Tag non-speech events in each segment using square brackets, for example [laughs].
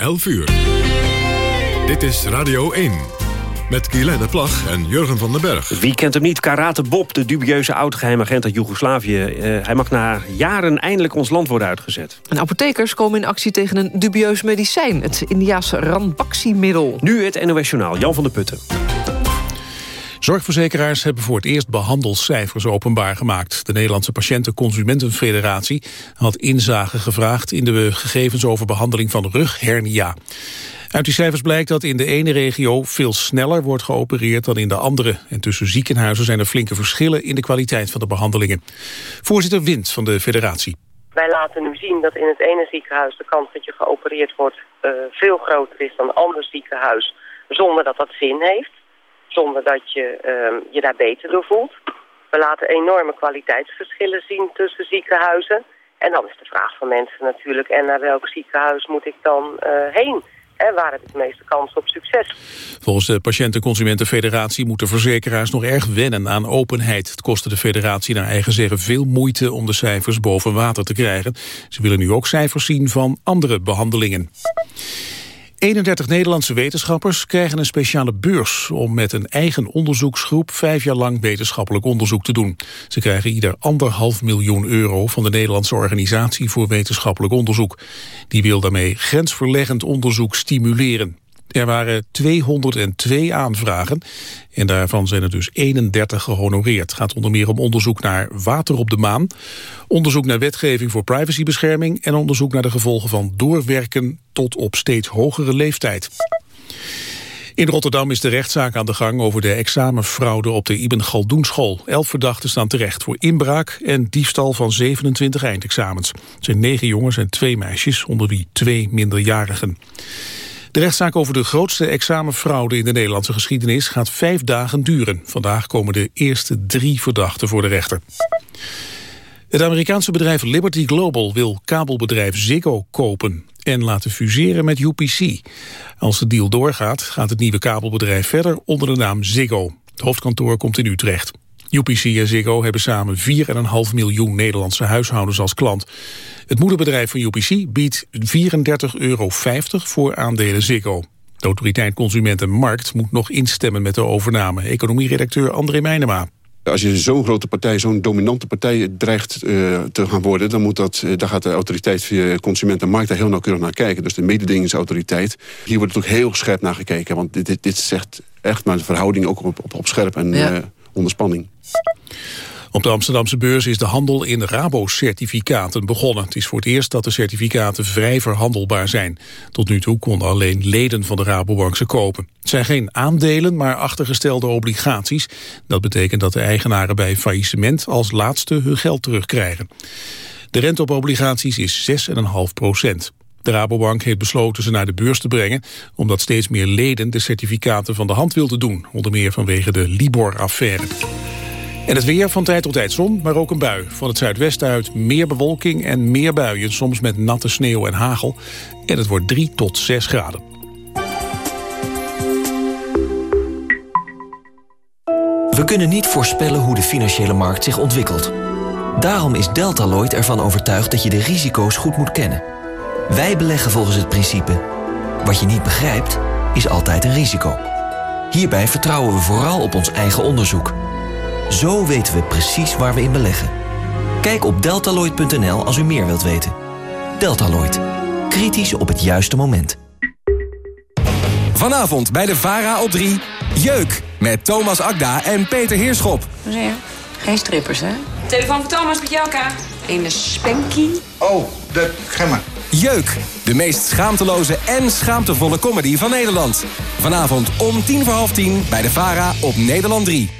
11 uur. Dit is Radio 1. Met Guylaine Plag en Jurgen van den Berg. Wie kent hem niet? Karate Bob, de dubieuze oud-geheimagent uit Joegoslavië. Uh, hij mag na jaren eindelijk ons land worden uitgezet. En apothekers komen in actie tegen een dubieus medicijn. Het Indiaanse Ranbaxy-middel. Nu het NOS Journaal, Jan van der Putten. Zorgverzekeraars hebben voor het eerst behandelcijfers openbaar gemaakt. De Nederlandse Patiëntenconsumentenfederatie had inzage gevraagd in de gegevens over behandeling van rughernia. Uit die cijfers blijkt dat in de ene regio veel sneller wordt geopereerd dan in de andere. En tussen ziekenhuizen zijn er flinke verschillen in de kwaliteit van de behandelingen. Voorzitter Wind van de federatie. Wij laten nu zien dat in het ene ziekenhuis de kans dat je geopereerd wordt uh, veel groter is dan een ander ziekenhuis. Zonder dat dat zin heeft. Zonder dat je uh, je daar beter door voelt. We laten enorme kwaliteitsverschillen zien tussen ziekenhuizen. En dan is de vraag van mensen natuurlijk, en naar welk ziekenhuis moet ik dan uh, heen? En waar heb ik de meeste kans op succes? Volgens de Patiëntenconsumentenfederatie moeten verzekeraars nog erg wennen aan openheid. Het kostte de federatie naar eigen zeggen veel moeite om de cijfers boven water te krijgen. Ze willen nu ook cijfers zien van andere behandelingen. 31 Nederlandse wetenschappers krijgen een speciale beurs... om met een eigen onderzoeksgroep vijf jaar lang wetenschappelijk onderzoek te doen. Ze krijgen ieder anderhalf miljoen euro van de Nederlandse Organisatie voor Wetenschappelijk Onderzoek. Die wil daarmee grensverleggend onderzoek stimuleren. Er waren 202 aanvragen en daarvan zijn er dus 31 gehonoreerd. Het gaat onder meer om onderzoek naar water op de maan, onderzoek naar wetgeving voor privacybescherming en onderzoek naar de gevolgen van doorwerken tot op steeds hogere leeftijd. In Rotterdam is de rechtszaak aan de gang over de examenfraude op de Ibn Galdoenschool. Elf verdachten staan terecht voor inbraak en diefstal van 27 eindexamens. Het zijn negen jongens en twee meisjes, onder wie twee minderjarigen. De rechtszaak over de grootste examenfraude in de Nederlandse geschiedenis gaat vijf dagen duren. Vandaag komen de eerste drie verdachten voor de rechter. Het Amerikaanse bedrijf Liberty Global wil kabelbedrijf Ziggo kopen en laten fuseren met UPC. Als de deal doorgaat, gaat het nieuwe kabelbedrijf verder onder de naam Ziggo. Het hoofdkantoor komt in Utrecht. UPC en Ziggo hebben samen 4,5 miljoen Nederlandse huishoudens als klant. Het moederbedrijf van UPC biedt 34,50 euro voor aandelen Ziggo. De autoriteit Consument en Markt moet nog instemmen met de overname. Economieredacteur André Meijnema. Als je zo'n grote partij, zo'n dominante partij dreigt uh, te gaan worden... dan moet dat, uh, daar gaat de autoriteit via consument en markt daar heel nauwkeurig naar kijken. Dus de mededingingsautoriteit. Hier wordt het ook heel scherp naar gekeken. Want dit, dit, dit zegt echt maar de verhouding ook op, op, op scherp en ja. uh, onder spanning. Op de Amsterdamse beurs is de handel in Rabo-certificaten begonnen. Het is voor het eerst dat de certificaten vrij verhandelbaar zijn. Tot nu toe konden alleen leden van de Rabobank ze kopen. Het zijn geen aandelen, maar achtergestelde obligaties. Dat betekent dat de eigenaren bij faillissement als laatste hun geld terugkrijgen. De rente op obligaties is 6,5 procent. De Rabobank heeft besloten ze naar de beurs te brengen... omdat steeds meer leden de certificaten van de hand wilden doen. Onder meer vanwege de Libor-affaire. En het weer van tijd tot tijd zon, maar ook een bui. Van het zuidwesten uit meer bewolking en meer buien. Soms met natte sneeuw en hagel. En het wordt 3 tot 6 graden. We kunnen niet voorspellen hoe de financiële markt zich ontwikkelt. Daarom is Deltaloid ervan overtuigd dat je de risico's goed moet kennen. Wij beleggen volgens het principe... wat je niet begrijpt, is altijd een risico. Hierbij vertrouwen we vooral op ons eigen onderzoek... Zo weten we precies waar we in beleggen. Kijk op deltaloid.nl als u meer wilt weten. Deltaloid. Kritisch op het juiste moment. Vanavond bij de VARA op 3. Jeuk. Met Thomas Akda en Peter Heerschop. Geen strippers, hè? Telefoon van Thomas met Jelka. In de spanky. Oh, de gemma. Jeuk. De meest schaamteloze en schaamtevolle comedy van Nederland. Vanavond om tien voor half tien bij de VARA op Nederland 3.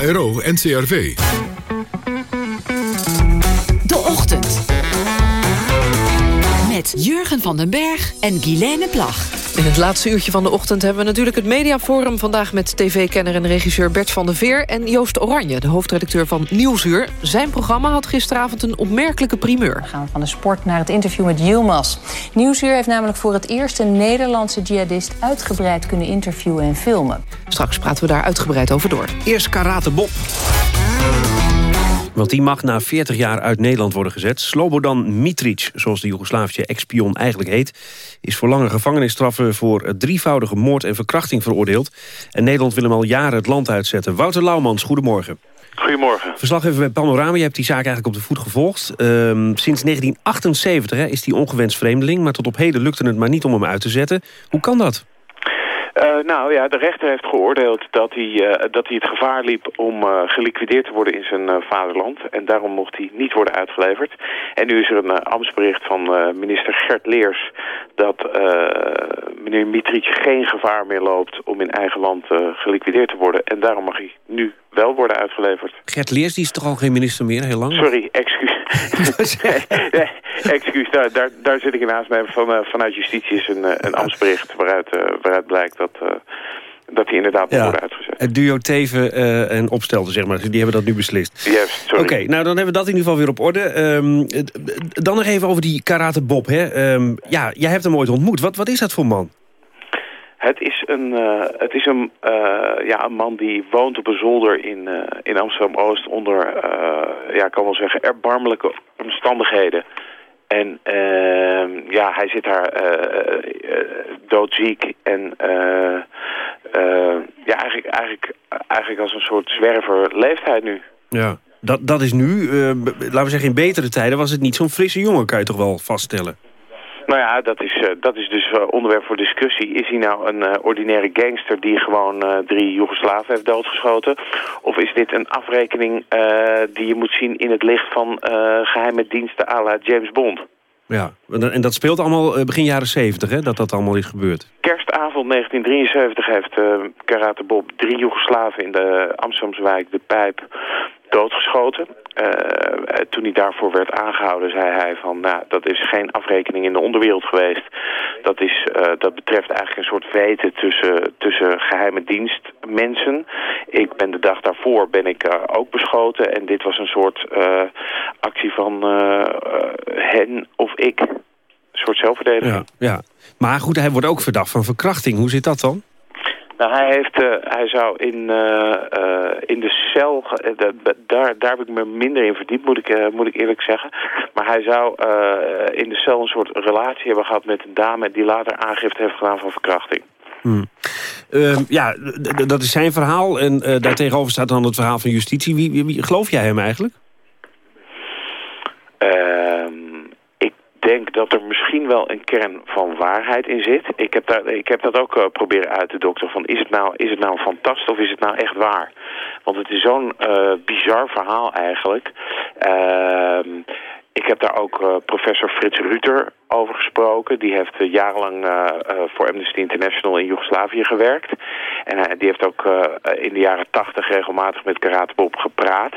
KRO NCRV. De Ochtend. Met Jurgen van den Berg en Guilaine Plag. In het laatste uurtje van de ochtend hebben we natuurlijk het Mediaforum... vandaag met tv-kenner en regisseur Bert van der Veer... en Joost Oranje, de hoofdredacteur van Nieuwsuur. Zijn programma had gisteravond een opmerkelijke primeur. Dan gaan we van de sport naar het interview met Yilmaz. Nieuwsuur heeft namelijk voor het eerst een Nederlandse jihadist... uitgebreid kunnen interviewen en filmen. Straks praten we daar uitgebreid over door. Eerst Karate Bob. Want die mag na 40 jaar uit Nederland worden gezet. Slobodan Mitric, zoals de Joegoslavische ex-spion eigenlijk heet... is voor lange gevangenisstraffen voor drievoudige moord en verkrachting veroordeeld. En Nederland wil hem al jaren het land uitzetten. Wouter Laumans, goedemorgen. Goedemorgen. Verslaggever bij Panorama, je hebt die zaak eigenlijk op de voet gevolgd. Ehm, sinds 1978 hè, is hij ongewenst vreemdeling... maar tot op heden lukte het maar niet om hem uit te zetten. Hoe kan dat? Uh, nou ja, de rechter heeft geoordeeld dat hij, uh, dat hij het gevaar liep om uh, geliquideerd te worden in zijn vaderland. En daarom mocht hij niet worden uitgeleverd. En nu is er een ambtsbericht van minister Gert Leers dat meneer Mitric geen gevaar meer loopt om in eigen land geliquideerd te worden. En daarom mag hij nu wel worden uitgeleverd. Gert Leers, die is toch al geen minister meer, heel lang? Sorry, excuus. nee, [laughs] excuus, daar, daar, daar zit ik naast mij. Van, vanuit justitie is een, een ambtsbericht waaruit, waaruit blijkt dat, dat hij inderdaad moet worden uitgezet. Het duo Teven en Opstelten, zeg maar. Die hebben dat nu beslist. Yes, sorry. Oké, nou dan hebben we dat in ieder geval weer op orde. Um, dan nog even over die karate Bob. Hè. Um, ja, jij hebt hem ooit ontmoet. Wat, wat is dat voor man? Het is een, uh, het is een, uh, ja, een man die woont op een zolder in, uh, in Amsterdam-Oost... onder, ja, ik kan wel zeggen, erbarmelijke omstandigheden. En uh, ja, hij zit daar doodziek en ja, eigenlijk, eigenlijk, eigenlijk als een soort zwerver leeft hij nu. Ja, dat, dat is nu, laten we zeggen in betere tijden was het niet zo'n frisse jongen, kan je toch wel vaststellen? Nou ja, dat is, uh, dat is dus uh, onderwerp voor discussie. Is hij nou een uh, ordinaire gangster die gewoon drie Joegoslaven heeft doodgeschoten? Of is dit een afrekening die je moet zien in het licht van geheime diensten à la James Bond? Ja, en dat speelt allemaal begin jaren 70, hè, dat dat allemaal is gebeurd. Kerstavond 1973 heeft Karate Bob drie Joegoslaven in de Amsterdamse wijk De Pijp doodgeschoten. Uh, toen hij daarvoor werd aangehouden zei hij van... nou, dat is geen afrekening in de onderwereld geweest. Dat, is, uh, dat betreft eigenlijk een soort weten tussen, tussen geheime dienstmensen. Ik ben de dag daarvoor ben ik ook beschoten. En dit was een soort actie van hen of ik. Een soort zelfverdediging. Ja, ja, maar goed, hij wordt ook verdacht van verkrachting. Hoe zit dat dan? Nou, hij, heeft, uh, hij zou in, uh, uh, in de cel, daar, daar heb ik me minder in verdiept, moet ik, moet ik eerlijk zeggen. Maar hij zou in de cel een soort relatie hebben gehad met een dame die later aangifte heeft gedaan van verkrachting. Hmm. ja, dat is zijn verhaal en daartegenover staat dan het verhaal van justitie. Wie, wie, wie geloof jij hem eigenlijk? Denk dat er misschien wel een kern van waarheid in zit. Ik heb, daar, ik heb dat ook uh, proberen uit te dokteren. Van is het nou, is het nou fantastisch of is het nou echt waar? Want het is zo'n uh, bizar verhaal eigenlijk. Uh, ik heb daar ook uh, professor Frits Ruter over gesproken. Die heeft jarenlang voor Amnesty International in Joegoslavië gewerkt. En die heeft ook in de jaren tachtig regelmatig met Karate Bob gepraat.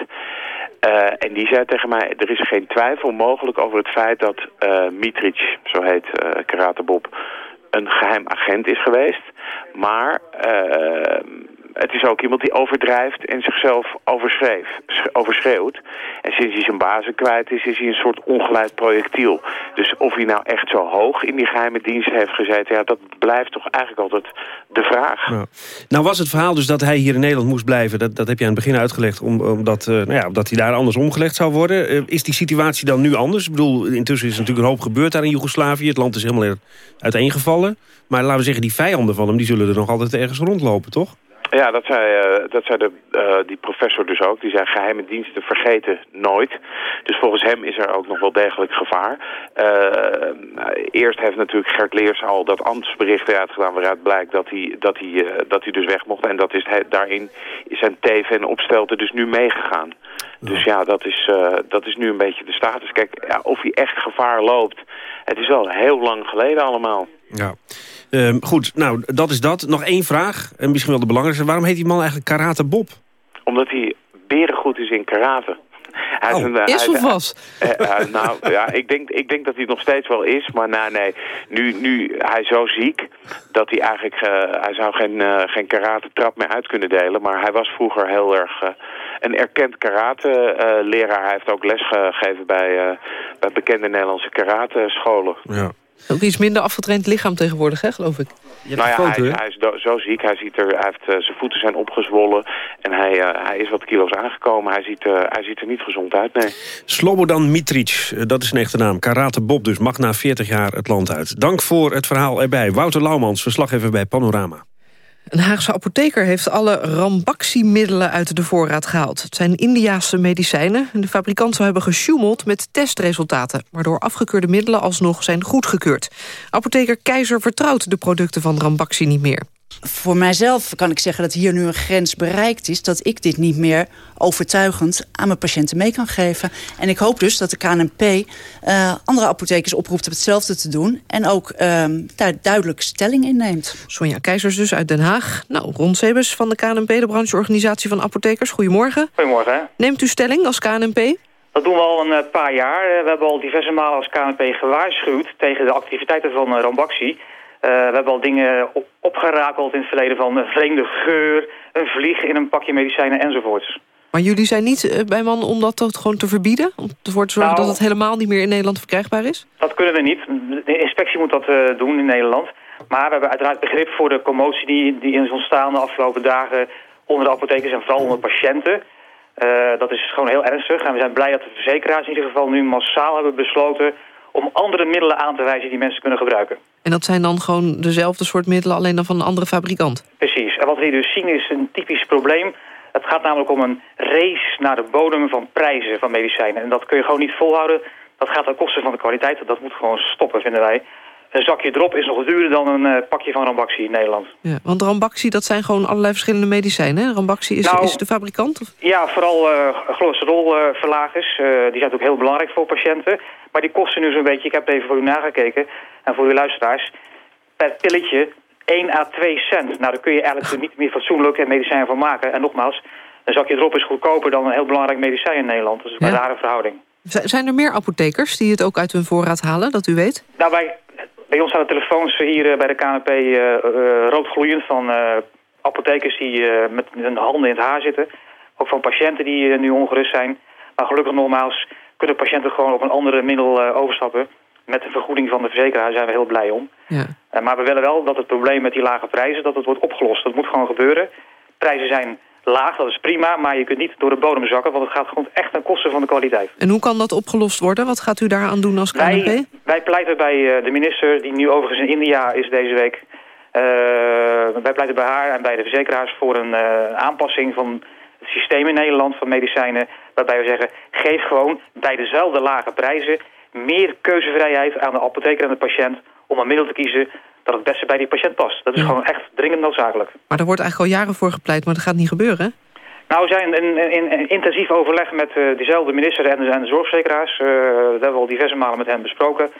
Uh, en die zei tegen mij, er is geen twijfel mogelijk over het feit dat uh, Mitric, zo heet uh, Karate Bob, een geheim agent is geweest. Maar het is ook iemand die overdrijft en zichzelf overschreeuwt. En sinds hij zijn bazen kwijt is, is hij een soort ongeleid projectiel. Dus of hij nou echt zo hoog in die geheime dienst heeft gezeten... ja, dat blijft toch eigenlijk altijd de vraag. Nou, was het verhaal dus dat hij hier in Nederland moest blijven... dat, dat heb je aan het begin uitgelegd, omdat, uh, nou ja, omdat hij daar anders omgelegd zou worden. Uh, is die situatie dan nu anders? Ik bedoel, intussen is er natuurlijk een hoop gebeurd daar in Joegoslavië. Het land is helemaal uiteengevallen. Maar laten we zeggen, die vijanden van hem... die zullen er nog altijd ergens rondlopen, toch? Ja, dat zei, uh, dat zei de, uh, die professor dus ook. Die zei geheime diensten vergeten nooit. Dus volgens hem is er ook nog wel degelijk gevaar. Uh, eerst heeft natuurlijk Gert Leers al dat ambtsbericht uitgedaan... waaruit blijkt dat hij, dat, hij, dat hij dus weg mocht. En dat is hij, daarin is zijn teven en opstelte dus nu meegegaan. Dus ja, dat is, dat is nu een beetje de status. Kijk, ja, of hij echt gevaar loopt... Het is al heel lang geleden allemaal. Ja. Um, goed, nou, dat is dat. Nog één vraag, en misschien wel de belangrijkste. Waarom heet die man eigenlijk Karate Bob? Omdat hij berengoed is in karate. Hij is, een, is of was? nou, ja, ik denk, ik denk dat hij het nog steeds wel is. Maar nou, nee, nu, nu hij is zo ziek dat hij eigenlijk... hij zou geen, geen karate-trap meer uit kunnen delen. Maar hij was vroeger heel erg een erkend karate-leraar. hij heeft ook lesgegeven bij, bij bekende Nederlandse karate-scholen. Ja. Ook iets minder afgetraind lichaam tegenwoordig, hè, geloof ik. Nou ja, hij, hij, is zo ziek. Hij, ziet er, hij heeft, uh, zijn voeten zijn opgezwollen. En hij, uh, hij is wat kilo's aangekomen. Hij ziet, uh, hij ziet er niet gezond uit, nee. Slobodan Mitric, dat is een echte naam. Karate Bob dus, mag na 40 jaar het land uit. Dank voor het verhaal erbij. Wouter Laumans, verslaggever bij Panorama. Een Haagse apotheker heeft alle Rambaxi-middelen uit de voorraad gehaald. Het zijn Indiaanse medicijnen. De fabrikant zou hebben gesjoemeld met testresultaten... waardoor afgekeurde middelen alsnog zijn goedgekeurd. Apotheker Keizer vertrouwt de producten van Rambaxi niet meer. Voor mijzelf kan ik zeggen dat hier nu een grens bereikt is... dat ik dit niet meer overtuigend aan mijn patiënten mee kan geven. En ik hoop dus dat de KNP uh, andere apothekers oproept om hetzelfde te doen... en ook uh, daar duidelijk stelling inneemt. Sonja Keizers dus uit Den Haag. Nou, Ron Sebes van de KNP, de brancheorganisatie van apothekers. Goedemorgen. Goedemorgen. Neemt u stelling als KNP? Dat doen we al een eh, paar jaar. We hebben al diverse malen als KNP gewaarschuwd tegen de activiteiten van Rambaxi... Uh, we hebben al dingen op, opgerakeld in het verleden van een vreemde geur, een vlieg in een pakje medicijnen enzovoorts. Maar jullie zijn niet uh, bij man om dat gewoon te verbieden? Om ervoor te zorgen nou, dat het helemaal niet meer in Nederland verkrijgbaar is? Dat kunnen we niet. De inspectie moet dat uh, doen in Nederland. Maar we hebben uiteraard begrip voor de commotie die, die is ontstaan de afgelopen dagen onder de apothekers en vooral onder patiënten. dat is gewoon heel ernstig. En we zijn blij dat de verzekeraars in ieder geval nu massaal hebben besloten om andere middelen aan te wijzen die mensen kunnen gebruiken. En dat zijn dan gewoon dezelfde soort middelen, alleen dan van een andere fabrikant? Precies. En wat we hier dus zien is een typisch probleem. Het gaat namelijk om een race naar de bodem van prijzen van medicijnen. En dat kun je gewoon niet volhouden. Dat gaat ten koste van de kwaliteit. Dat moet gewoon stoppen, vinden wij. Een zakje drop is nog duurder dan een uh, pakje van Rambaxi in Nederland. Ja, want Rambaxi, dat zijn gewoon allerlei verschillende medicijnen. Hè? Rambaxi is, nou, is de fabrikant? Of? Ja, vooral uh, cholesterolverlagers. Uh, die zijn ook heel belangrijk voor patiënten. Maar die kosten nu zo'n beetje, ik heb het even voor u nagekeken... en voor uw luisteraars, per pilletje 1 à 2 cent. Nou, daar kun je eigenlijk [laughs] niet meer fatsoenlijk medicijn van maken. En nogmaals, een zakje drop is goedkoper dan een heel belangrijk medicijn in Nederland. Dus bij ja. een verhouding. Zijn er meer apothekers die het ook uit hun voorraad halen, dat u weet? Nou, bij, bij ons staan de telefoons hier bij de KNP uh, uh, roodgloeiend van uh, apothekers die met hun handen in het haar zitten. Ook van patiënten die nu ongerust zijn. Maar gelukkig nogmaals kunnen patiënten gewoon op een andere middel overstappen. Met de vergoeding van de verzekeraar zijn we heel blij om. Ja. maar we willen wel dat het probleem met die lage prijzen dat het wordt opgelost. Dat moet gewoon gebeuren. Prijzen zijn laag, dat is prima, maar je kunt niet door de bodem zakken... want het gaat gewoon echt ten koste van de kwaliteit. En hoe kan dat opgelost worden? Wat gaat u daaraan doen als KNP? Wij, wij pleiten bij uh, de minister, die nu overigens in India is deze week... Uh, wij pleiten bij haar en bij de verzekeraars voor een uh, aanpassing van het systeem in Nederland van medicijnen... waarbij we zeggen, geef gewoon bij dezelfde lage prijzen... meer keuzevrijheid aan de apotheker en de patiënt om een middel te kiezen dat het beste bij die patiënt past. Dat is gewoon echt dringend noodzakelijk. Maar er wordt eigenlijk al jaren voor gepleit, maar dat gaat niet gebeuren, Nou, we zijn in, in, in intensief overleg met uh, diezelfde minister en de, en de zorgverzekeraars. Uh, dat hebben we al diverse malen met hen besproken.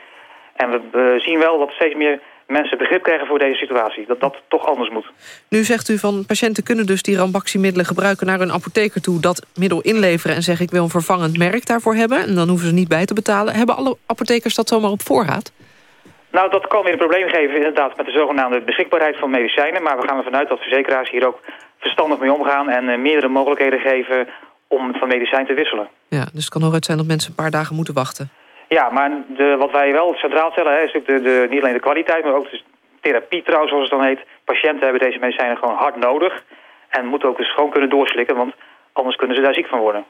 En we zien wel dat steeds meer mensen begrip krijgen voor deze situatie. Dat dat toch anders moet. Nu zegt u van patiënten kunnen dus die rambaxi-middelen gebruiken naar hun apotheker toe. Dat middel inleveren en zeggen ik wil een vervangend merk daarvoor hebben. En dan hoeven ze niet bij te betalen. Hebben alle apothekers dat zomaar op voorraad? Nou, dat kan weer een probleem geven inderdaad met de zogenaamde beschikbaarheid van medicijnen. Maar we gaan ervan uit dat verzekeraars hier ook verstandig mee omgaan... en uh, meerdere mogelijkheden geven om van medicijn te wisselen. Ja, dus het kan hooguit zijn dat mensen een paar dagen moeten wachten. Ja, maar de, wat wij wel centraal stellen hè, is natuurlijk de, niet alleen de kwaliteit... maar ook de therapie trouwens, zoals het dan heet. Patiënten hebben deze medicijnen gewoon hard nodig... en moeten ook dus gewoon kunnen doorslikken, want anders kunnen ze daar ziek van worden.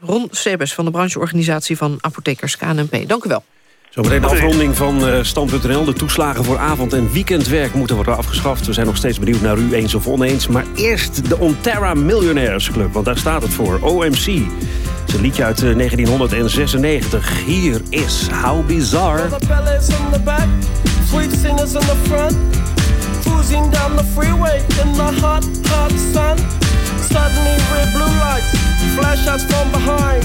Ron Sebes van de brancheorganisatie van Apothekers KNP. Dank u wel. Zometeen de afronding van uh, Stand.nl. De toeslagen voor avond- en weekendwerk moeten worden afgeschaft. We zijn nog steeds benieuwd naar u eens of oneens. Maar eerst de Onterra Millionaires Club, want daar staat het voor. OMC. Het is een liedje uit 1996. Hier is How Bizarre. Sweet singers in the front. Cruising down the freeway in the hot, hot sun. Suddenly red blue lights, flash us from behind.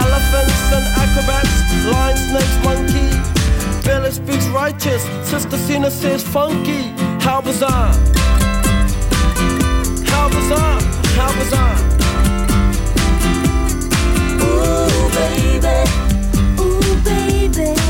Elephants and acrobats, lion, snakes, monkey. Billy speaks righteous, Sister Cena says funky. How bizarre! How bizarre! How bizarre! Ooh, baby. Ooh, baby.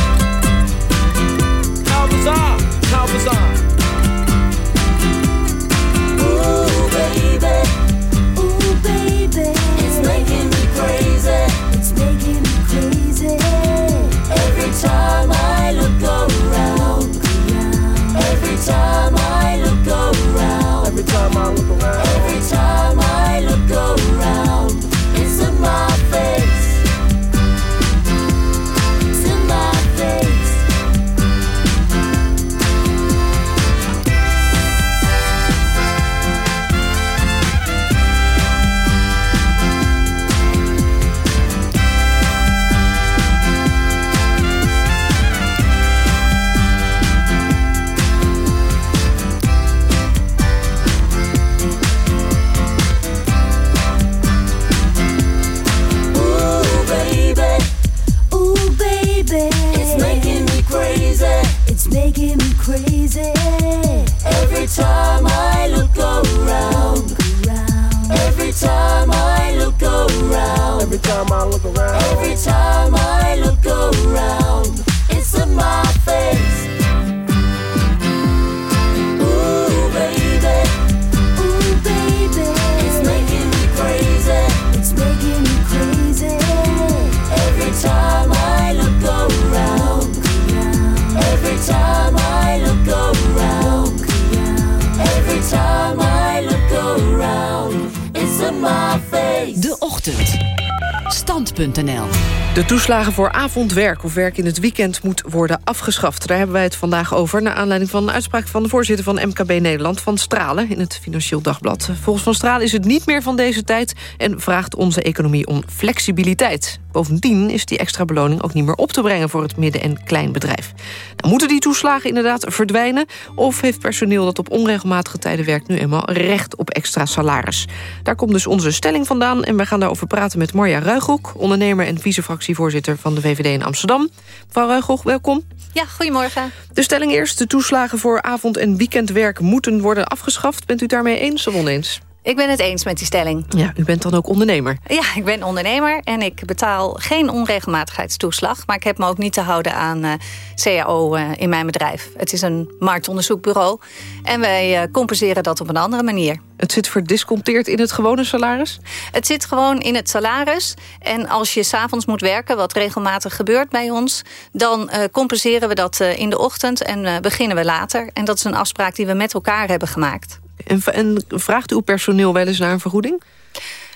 Bizarre! How bizarre! Ooh, baby. Toeslagen voor avondwerk of werk in het weekend moet worden afgeschaft. Daar hebben wij het vandaag over... naar aanleiding van een uitspraak van de voorzitter van MKB Nederland... Van Stralen in het Financieel Dagblad. Volgens Van Stralen is het niet meer van deze tijd... en vraagt onze economie om flexibiliteit. Bovendien is die extra beloning ook niet meer op te brengen... voor het midden- en kleinbedrijf. Nou, moeten die toeslagen inderdaad verdwijnen... of heeft personeel dat op onregelmatige tijden werkt... nu eenmaal recht op extra salaris? Daar komt dus onze stelling vandaan... en we gaan daarover praten met Marja Ruigrok... ondernemer en vicefractievoorzitter van de VVD in Amsterdam. Mevrouw Ruigrok, welkom. Ja, goedemorgen. De stelling eerst. De toeslagen voor avond- en weekendwerk moeten worden afgeschaft. Bent u daarmee eens of oneens? Ik ben het eens met die stelling. Ja, u bent dan ook ondernemer. Ja, ik ben ondernemer en ik betaal geen onregelmatigheidstoeslag. Maar ik heb me ook niet te houden aan uh, CAO uh, in mijn bedrijf. Het is een marktonderzoekbureau. En wij uh, compenseren dat op een andere manier. Het zit verdisconteerd in het gewone salaris? Het zit gewoon in het salaris. En als je s'avonds moet werken, wat regelmatig gebeurt bij ons... dan compenseren we dat in de ochtend en beginnen we later. En dat is een afspraak die we met elkaar hebben gemaakt. En, en vraagt uw personeel wel eens naar een vergoeding?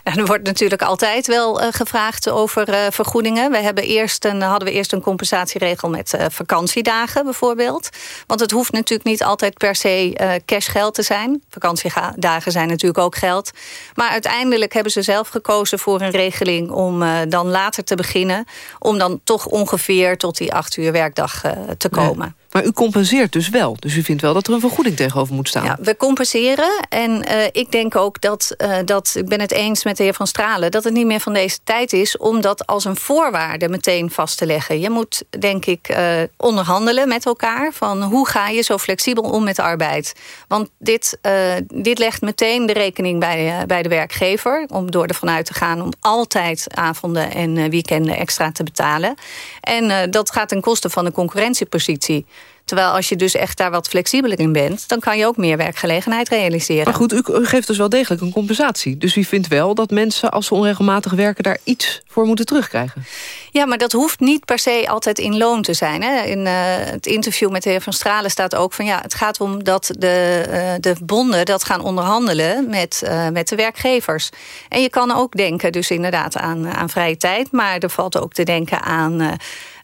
Er wordt natuurlijk altijd wel uh, gevraagd over uh, vergoedingen. We hebben eerst een, hadden we eerst een compensatieregel met uh, vakantiedagen bijvoorbeeld. Want het hoeft natuurlijk niet altijd per se cashgeld te zijn. Vakantiedagen zijn natuurlijk ook geld. Maar uiteindelijk hebben ze zelf gekozen voor een regeling... om dan later te beginnen. Om dan toch ongeveer tot die acht uur werkdag te komen. Ja. Maar u compenseert dus wel. Dus u vindt wel dat er een vergoeding tegenover moet staan. Ja, we compenseren. En uh, ik denk ook dat, uh, dat, ik ben het eens met de heer Van Stralen... dat het niet meer van deze tijd is om dat als een voorwaarde meteen vast te leggen. Je moet, denk ik, uh, onderhandelen met elkaar... van hoe ga je zo flexibel om met arbeid. Want dit, dit legt meteen de rekening bij, bij de werkgever... om door ervan uit te gaan om altijd avonden en weekenden extra te betalen. En dat gaat ten koste van de concurrentiepositie. Terwijl als je dus echt daar wat flexibeler in bent... dan kan je ook meer werkgelegenheid realiseren. Maar goed, u, u geeft dus wel degelijk een compensatie. Dus u vindt wel dat mensen, als ze onregelmatig werken... daar iets voor moeten terugkrijgen? Ja, maar dat hoeft niet per se altijd in loon te zijn. Hè. In uh, het interview met de heer Van Stralen staat ook van... ja, het gaat om dat de, uh, de bonden dat gaan onderhandelen met, uh, met de werkgevers. En je kan ook denken dus inderdaad aan, aan vrije tijd... maar er valt ook te denken aan...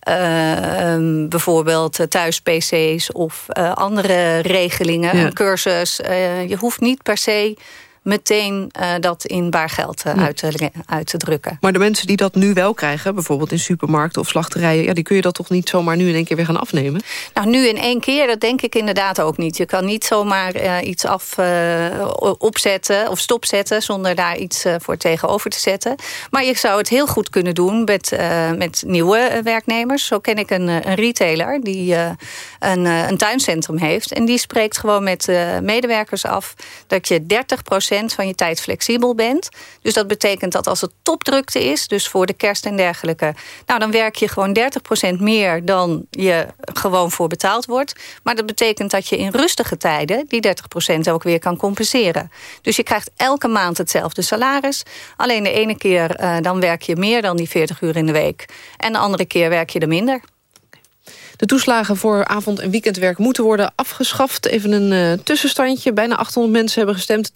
Uh, um, bijvoorbeeld thuis-PC's of uh, andere regelingen, ja. een cursus. Je hoeft niet per se meteen uh, dat in baar geld uh, uit, te, uit, te, drukken. Maar de mensen die dat nu wel krijgen, bijvoorbeeld in supermarkten of slachterijen... Ja, die kun je dat toch niet zomaar nu in één keer weer gaan afnemen? Nou, nu in één keer, dat denk ik inderdaad ook niet. Je kan niet zomaar uh, iets af opzetten of stopzetten... zonder daar iets voor tegenover te zetten. Maar je zou het heel goed kunnen doen met, met nieuwe werknemers. Zo ken ik een, een retailer die een, een tuincentrum heeft. En die spreekt gewoon met medewerkers af dat je 30 van je tijd flexibel bent. Dus dat betekent dat als het topdrukte is, dus voor de kerst en dergelijke... nou, dan werk je gewoon 30% meer dan je gewoon voor betaald wordt. Maar dat betekent dat je in rustige tijden die 30% ook weer kan compenseren. Dus je krijgt elke maand hetzelfde salaris. Alleen de ene keer uh, dan werk je meer dan die 40 uur in de week. En de andere keer werk je er minder. De toeslagen voor avond- en weekendwerk moeten worden afgeschaft. Even een uh, tussenstandje. Bijna 800 mensen hebben gestemd.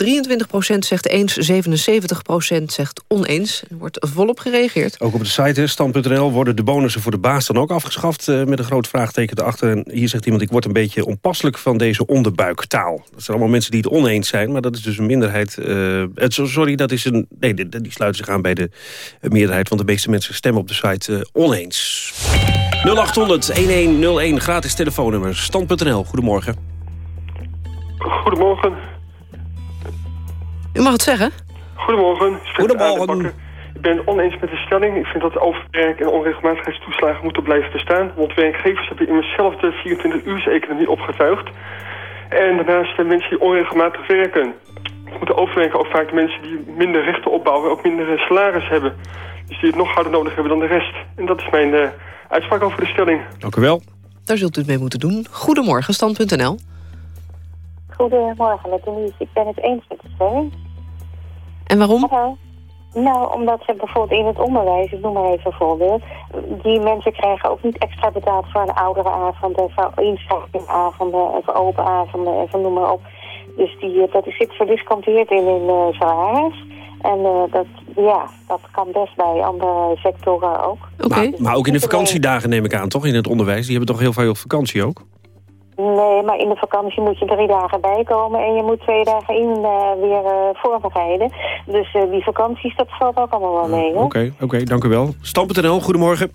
23% zegt eens, 77% zegt oneens. Er wordt volop gereageerd. Ook op de site stand.nl worden de bonussen voor de baas dan ook afgeschaft... Uh, met een groot vraagteken erachter. En hier zegt iemand, ik word een beetje onpasselijk van deze onderbuiktaal. Dat zijn allemaal mensen die het oneens zijn, maar dat is dus een minderheid. Uh, sorry, dat is een, nee, die, die sluiten zich aan bij de meerderheid... want de meeste mensen stemmen op de site oneens. 0800-1101, gratis telefoonnummer. Stand.nl, goedemorgen. Goedemorgen. U mag het zeggen. Goedemorgen. Goedemorgen. Ik ben het oneens met de stelling. Ik vind dat overwerk en onregelmatigheidstoeslagen moeten blijven bestaan. Want werkgevers hebben immers zelf de 24-uurs-economie opgetuigd. En daarnaast de mensen die onregelmatig werken. moeten overwerken ook vaak de mensen die minder rechten opbouwen... ook minder salaris hebben. Dus die het nog harder nodig hebben dan de rest. En dat is mijn... Uh, uitspraak over de stelling. Dank u wel. Daar zult u het mee moeten doen. Goedemorgen, stand.nl. Goedemorgen, met Denise. Ik ben het eens met de stelling. En waarom? Hallo. Nou, omdat ze bijvoorbeeld in het onderwijs, ik noem maar even een voorbeeld... die mensen krijgen ook niet extra betaald voor een oudere avonden... voor inschrijvingavonden, voor open avonden en van noem maar op. Dus die, dat zit verdisconteerd in hun uh, salaris... En uh, dat, ja, dat kan best bij andere sectoren ook. Okay. Maar, maar, ook in de vakantiedagen neem ik aan, toch? In het onderwijs. Die hebben toch heel veel op vakantie ook? Nee, maar in de vakantie moet je drie dagen bijkomen... en je moet twee dagen in uh, weer uh, voorbereiden. Dus die vakanties, dat valt ook allemaal wel mee. Oké, oké, okay, dank u wel. Stam.nl, goedemorgen.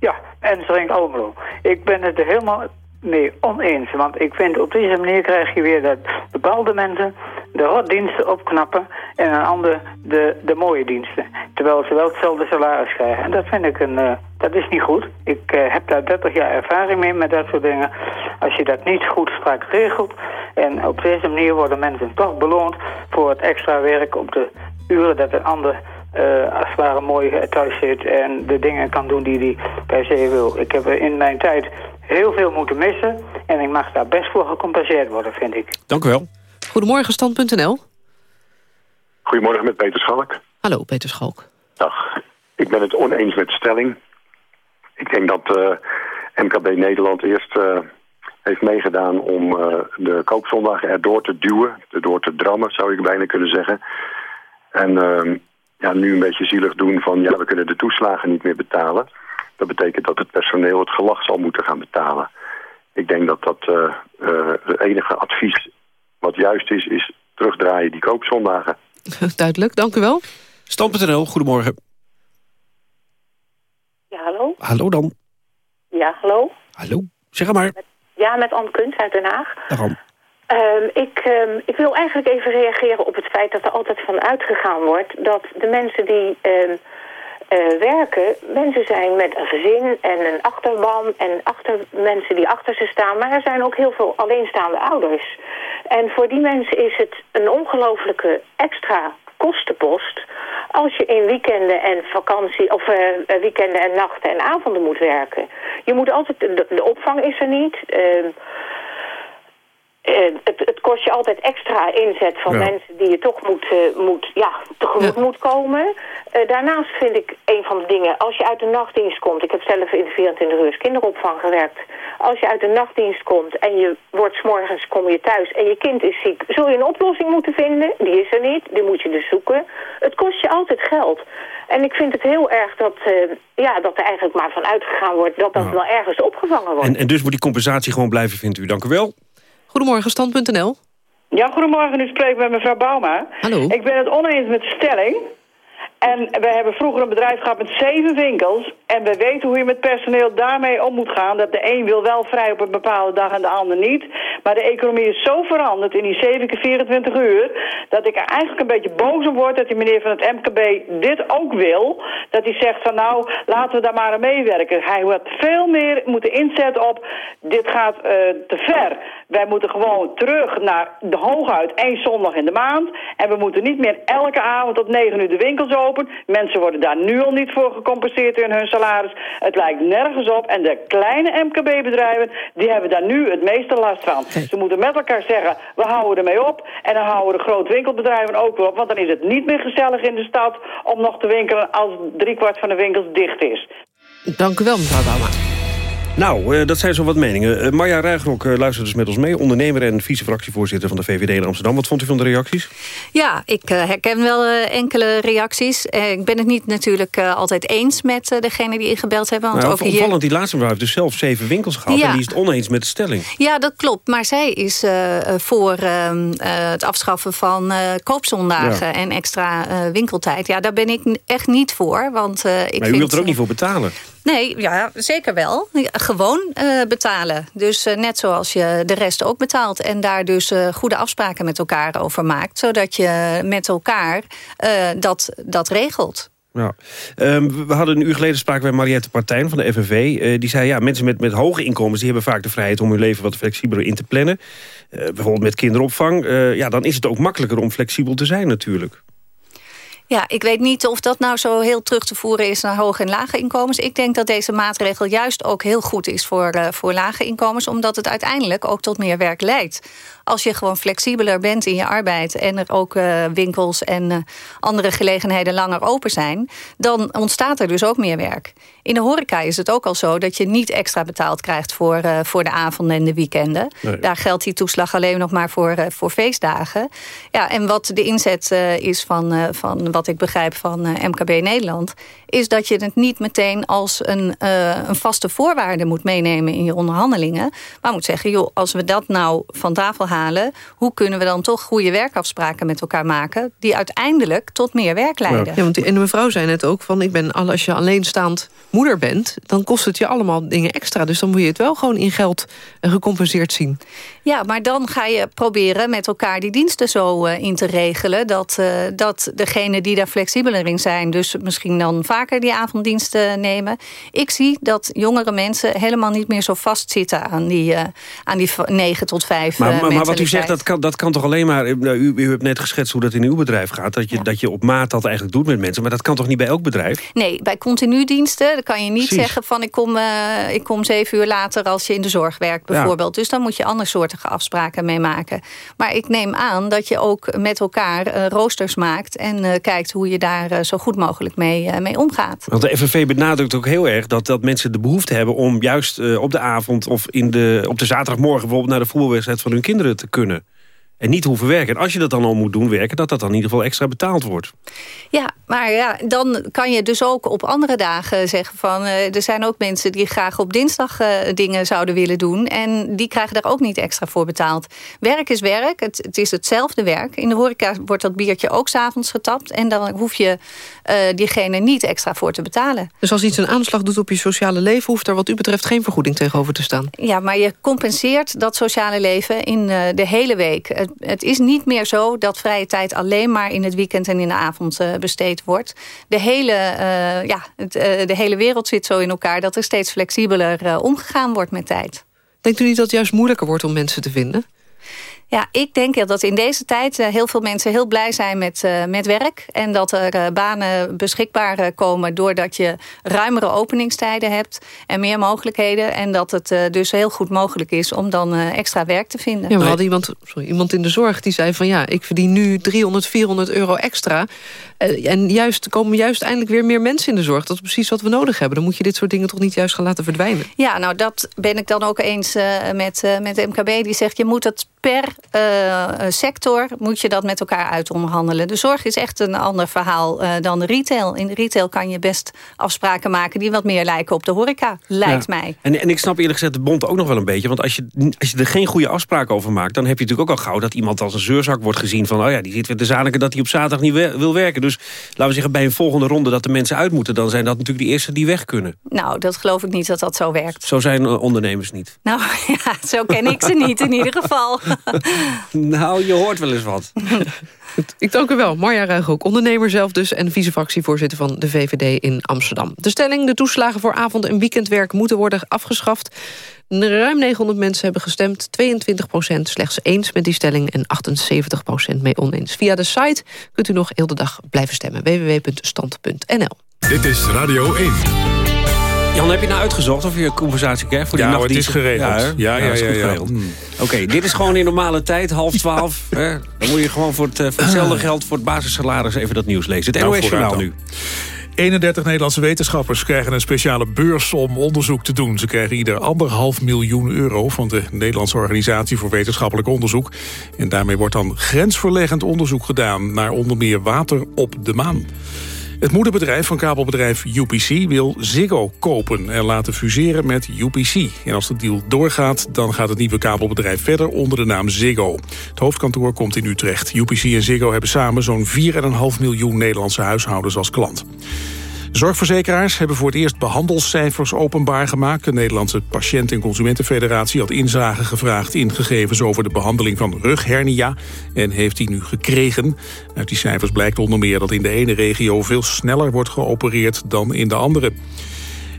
Ja, en Streng Almelo. Ik ben het helemaal mee oneens. Want ik vind op deze manier krijg je weer dat bepaalde mensen de rotdiensten opknappen en een ander de, de mooie diensten. Terwijl ze wel hetzelfde salaris krijgen. En dat vind ik een, uh, dat is niet goed. Ik uh, heb daar 30 jaar ervaring mee met dat soort dingen. Als je dat niet goed strak regelt en op deze manier worden mensen toch beloond voor het extra werk op de uren dat een ander uh, als het ware mooi thuis zit en de dingen kan doen die hij per se wil. Ik heb in mijn tijd heel veel moeten missen en ik mag daar best voor gecompenseerd worden, vind ik. Dank u wel. Goedemorgen, stand.nl. Goedemorgen met Peter Schalk. Hallo, Peter Schalk. Dag. Ik ben het oneens met de stelling. Ik denk dat uh, MKB Nederland eerst uh, heeft meegedaan om uh, de koopzondagen erdoor te duwen. Erdoor te drammen, zou ik bijna kunnen zeggen. En ehm, ja, nu een beetje zielig doen van ja, we kunnen de toeslagen niet meer betalen. Dat betekent dat het personeel het gelag zal moeten gaan betalen. Ik denk dat dat het enige advies wat juist is, is terugdraaien die koopzondagen. [laughs] Duidelijk, dank u wel. Stam.nl, goedemorgen. Ja, hallo? Hallo dan. Ja, hallo? Hallo, zeg maar. Ja, met Anne Kunst uit Den Haag. Daarom. Ehm, ik, ehm, ik wil eigenlijk even reageren op het feit dat er altijd van uitgegaan wordt... dat de mensen die ehm, eh, werken, mensen zijn met een gezin en een achterban... en achter, mensen die achter ze staan. Maar er zijn ook heel veel alleenstaande ouders. En voor die mensen is het een ongelofelijke extra kostenpost... als je in weekenden en vakantie, of eh, weekenden en nachten en avonden moet werken. Je moet altijd, de, de opvang is er niet... Ehm, eh, het, het, kost je altijd extra inzet van Ja. mensen die je toch moet, eh, moet, ja, tegemoet moet komen. Eh, daarnaast vind ik een van de dingen, als je uit de nachtdienst komt... ik heb zelf in de 24 uur kinderopvang gewerkt... als je uit de nachtdienst komt en je wordt 's morgens kom je thuis en je kind is ziek... zul je een oplossing moeten vinden, die is er niet, die moet je dus zoeken. Het kost je altijd geld. En ik vind het heel erg dat, ja, dat er eigenlijk maar van uitgegaan wordt... dat dat wel ergens opgevangen wordt. En, en dus moet die compensatie gewoon blijven, vindt u. Dank u wel. Goedemorgen, stand.nl. Ja, goedemorgen. U spreekt met mevrouw Bauma. Hallo. Ik ben het oneens met de stelling. En we hebben vroeger een bedrijf gehad met zeven winkels. En we weten hoe je met personeel daarmee om moet gaan. Dat de een wil wel vrij op een bepaalde dag en de ander niet. Maar de economie is zo veranderd in die 7 keer 24 uur... dat ik er eigenlijk een beetje boos om word dat die meneer van het MKB dit ook wil. Dat hij zegt van nou, laten we daar maar aan meewerken. Hij had veel meer moeten inzetten op... dit gaat eh, te ver. Wij moeten gewoon terug naar de hooguit één zondag in de maand. En we moeten niet meer elke avond tot 9 uur de winkels open. Mensen worden daar nu al niet voor gecompenseerd in hun salaris. Het lijkt nergens op. En de kleine MKB-bedrijven, die hebben daar nu het meeste last van. Ze moeten met elkaar zeggen, we houden ermee op. En dan houden de grote winkelbedrijven ook weer op. Want dan is het niet meer gezellig in de stad om nog te winkelen als driekwart van de winkels dicht is. Dank u wel, mevrouw Bauma. Nou, eh, dat zijn zo wat meningen. Eh, Marja Ruigrok eh, luistert dus met ons mee. Ondernemer en vice-fractievoorzitter van de VVD in Amsterdam. Wat vond u van de reacties? Ja, ik herken wel enkele reacties. Ik ben het niet natuurlijk altijd eens met degene die ingebeld hebben. Want Nou, ook hier... opvallend, die laatste mevrouw heeft dus zelf zeven winkels gehad. Ja. En die is het oneens met de stelling. Ja, dat klopt. Maar zij is voor ehm, eh, het afschaffen van koopzondagen Ja. en extra winkeltijd. Ja, daar ben ik echt niet voor. Want, ik maar u vind, wilt er ook niet voor betalen. Nee, ja, zeker wel. Gewoon eh, betalen. Dus eh, net zoals je de rest ook betaalt. En daar dus eh, goede afspraken met elkaar over maakt. Zodat je met elkaar dat, dat regelt. Ja. Ehm, we- hadden een uur geleden spraken bij Mariette Partijn van de FNV. Die zei, ja, mensen met, met hoge inkomens... die hebben vaak de vrijheid om hun leven wat flexibeler in te plannen. Bijvoorbeeld met kinderopvang. Ja, dan is het ook makkelijker om flexibel te zijn natuurlijk. Ja, ik weet niet of dat nou zo heel terug te voeren is naar hoge en lage inkomens. Ik denk dat deze maatregel juist ook heel goed is voor, eh, voor lage inkomens... omdat het uiteindelijk ook tot meer werk leidt. Als je gewoon flexibeler bent in je arbeid... en er ook eh, winkels en eh, andere gelegenheden langer open zijn... dan ontstaat er dus ook meer werk. In de horeca is het ook al zo dat je niet extra betaald krijgt... voor, eh, voor de avonden en de weekenden. Nee. Daar geldt die toeslag alleen nog maar voor, eh, voor feestdagen. Ja, en wat de inzet eh, is van, eh, van wat ik begrijp van eh, MKB Nederland... is dat je het niet meteen als een, eh, een vaste voorwaarde moet meenemen in je onderhandelingen. Maar moet zeggen, joh, als we dat nou van tafel halen... hoe kunnen we dan toch goede werkafspraken met elkaar maken... die uiteindelijk tot meer werk leiden. Ja, want die, en de mevrouw zei net ook van... Ik ben, al- als je alleenstaand moeder bent... dan kost het je allemaal dingen extra. Dus dan moet je het wel gewoon in geld gecompenseerd zien. Ja, maar dan ga je proberen met elkaar die diensten zo eh, in te regelen... Dat, eh, dat degene die daar flexibeler in zijn... dus misschien dan vaker die avonddiensten nemen. Ik zie dat jongere mensen helemaal niet meer zo vastzitten... aan die, eh, aan die 9 tot 5 Maar, maar, maar wat u zegt, dat kan, dat kan toch alleen maar... nou, u, u hebt net geschetst hoe dat in uw bedrijf gaat. Dat je, dat je op maat dat eigenlijk doet met mensen. Maar dat kan toch niet bij elk bedrijf? Nee, bij continudiensten dan kan je niet Precies. zeggen van ik kom, eh, ik kom zeven uur later als je in de zorg werkt bijvoorbeeld. Dus dan moet je andersoortige afspraken mee maken. Maar ik neem aan dat je ook met elkaar eh, roosters maakt en eh, kijkt hoe je daar zo goed mogelijk mee, mee omgaat. Want de FNV benadrukt ook heel erg dat, dat mensen de behoefte hebben... om juist op de avond of in de, op de zaterdagmorgen... bijvoorbeeld naar de voetbalwedstrijd van hun kinderen te kunnen. En niet hoeven werken. En als je dat dan al moet doen werken, dat dat dan in ieder geval extra betaald wordt. Ja, maar ja, dan kan je dus ook op andere dagen zeggen van... Uh, er zijn ook mensen die graag op dinsdag uh, dingen zouden willen doen... en die krijgen daar ook niet extra voor betaald. Werk is werk, het, het is hetzelfde werk. In de horeca wordt dat biertje ook s'avonds getapt... en dan hoef je uh, diegene niet extra voor te betalen. Dus als iets een aanslag doet op je sociale leven... hoeft er wat u betreft geen vergoeding tegenover te staan? Ja, maar je compenseert dat sociale leven in de hele week. Het, is niet meer zo dat vrije tijd alleen maar in het weekend en in de avond besteed wordt. De hele, uh, ja, het, uh, de hele wereld zit zo in elkaar... dat er steeds flexibeler omgegaan wordt met tijd. Denkt u niet dat het juist moeilijker wordt om mensen te vinden? Ja, ik denk dat in deze tijd uh, heel veel mensen heel blij zijn met, uh, met werk. En dat er uh, banen beschikbaar komen doordat je ruimere openingstijden hebt. En meer mogelijkheden. En dat het dus heel goed mogelijk is om dan extra werk te vinden. We hadden iemand, sorry, iemand in de zorg die zei van ja, ik verdien nu 300, 400 euro extra. En juist komen juist eindelijk weer meer mensen in de zorg. Dat is precies wat we nodig hebben. Dan moet je dit soort dingen toch niet juist gaan laten verdwijnen. Ja, nou dat ben ik dan ook eens met, met de MKB. Die zegt je moet het per uh, sector moet je dat met elkaar uitonderhandelen. De zorg is echt een ander verhaal uh, dan de retail. In de retail kan je best afspraken maken... die wat meer lijken op de horeca, lijkt ja. mij. En, en ik snap eerlijk gezegd de bond ook nog wel een beetje. Want als je, als je er geen goede afspraken over maakt... dan heb je natuurlijk ook al gauw dat iemand als een zeurzak wordt gezien... van oh ja, die zit weer de zaken dat hij op zaterdag niet wil werken. Dus laten we zeggen, bij een volgende ronde dat de mensen uit moeten... dan zijn dat natuurlijk de eerste die weg kunnen. Nou, dat geloof ik niet dat dat zo werkt. Zo zijn ondernemers niet. Nou [laughs] ja, zo ken ik ze niet in ieder geval. [laughs] Nou, je hoort wel eens wat. [laughs] Ik dank u wel. Marja Ruigrok, ondernemer zelf dus... en vicefractievoorzitter van de VVD in Amsterdam. De stelling, de toeslagen voor avond- en weekendwerk... moeten worden afgeschaft. Ruim 900 mensen hebben gestemd. 22% slechts eens met die stelling... en 78% mee oneens. Via de site kunt u nog heel de dag blijven stemmen. www.stand.nl Dit is Radio 1. Jan, heb je nou uitgezocht of je compensatie krijgt voor die ja, nachtdienst? het is geregeld. Ja, ja, ja. ja, ja hmm. Oké, okay, dit is gewoon in normale tijd, half twaalf. hè? Dan moet je gewoon voor, het, voor hetzelfde geld, voor het basissalaris... even dat nieuws lezen. Het NOS-journaal nu. 31 Nederlandse wetenschappers krijgen een speciale beurs om onderzoek te doen. Ze krijgen ieder anderhalf miljoen euro van de Nederlandse Organisatie voor Wetenschappelijk Onderzoek. En daarmee wordt dan grensverleggend onderzoek gedaan naar onder meer water op de maan. Het moederbedrijf van kabelbedrijf UPC wil Ziggo kopen en laten fuseren met UPC. En als de deal doorgaat, dan gaat het nieuwe kabelbedrijf verder onder de naam Ziggo. Het hoofdkantoor komt in Utrecht. UPC en Ziggo hebben samen zo'n 4,5 miljoen Nederlandse huishoudens als klant. Zorgverzekeraars hebben voor het eerst behandelscijfers openbaar gemaakt. De Nederlandse Patiënt- en Consumentenfederatie had inzage gevraagd in gegevens over de behandeling van rughernia en heeft die nu gekregen. Uit die cijfers blijkt onder meer dat in de ene regio veel sneller wordt geopereerd dan in de andere.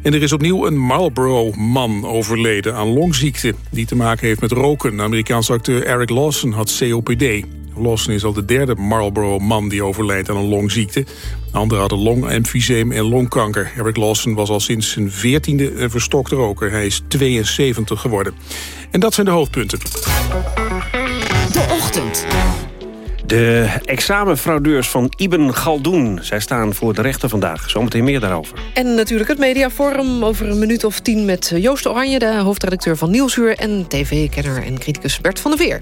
En er is opnieuw een Marlboro-man overleden aan longziekte... die te maken heeft met roken. De Amerikaanse acteur Eric Lawson had COPD. Lawson is al de derde Marlboro-man die overlijdt aan een longziekte. Anderen hadden longemfyseem en longkanker. Eric Lawson was al sinds zijn veertiende een verstokte roker. Hij is 72 geworden. En dat zijn de hoofdpunten. De ochtend. De examenfraudeurs van Ibn Galdoen. Zij staan voor de rechter vandaag. Zometeen meer daarover. En natuurlijk het mediaforum over een minuut of tien... met Joost Oranje, de hoofdredacteur van Nieuwsuur... en tv-kenner en criticus Bert van der Veer.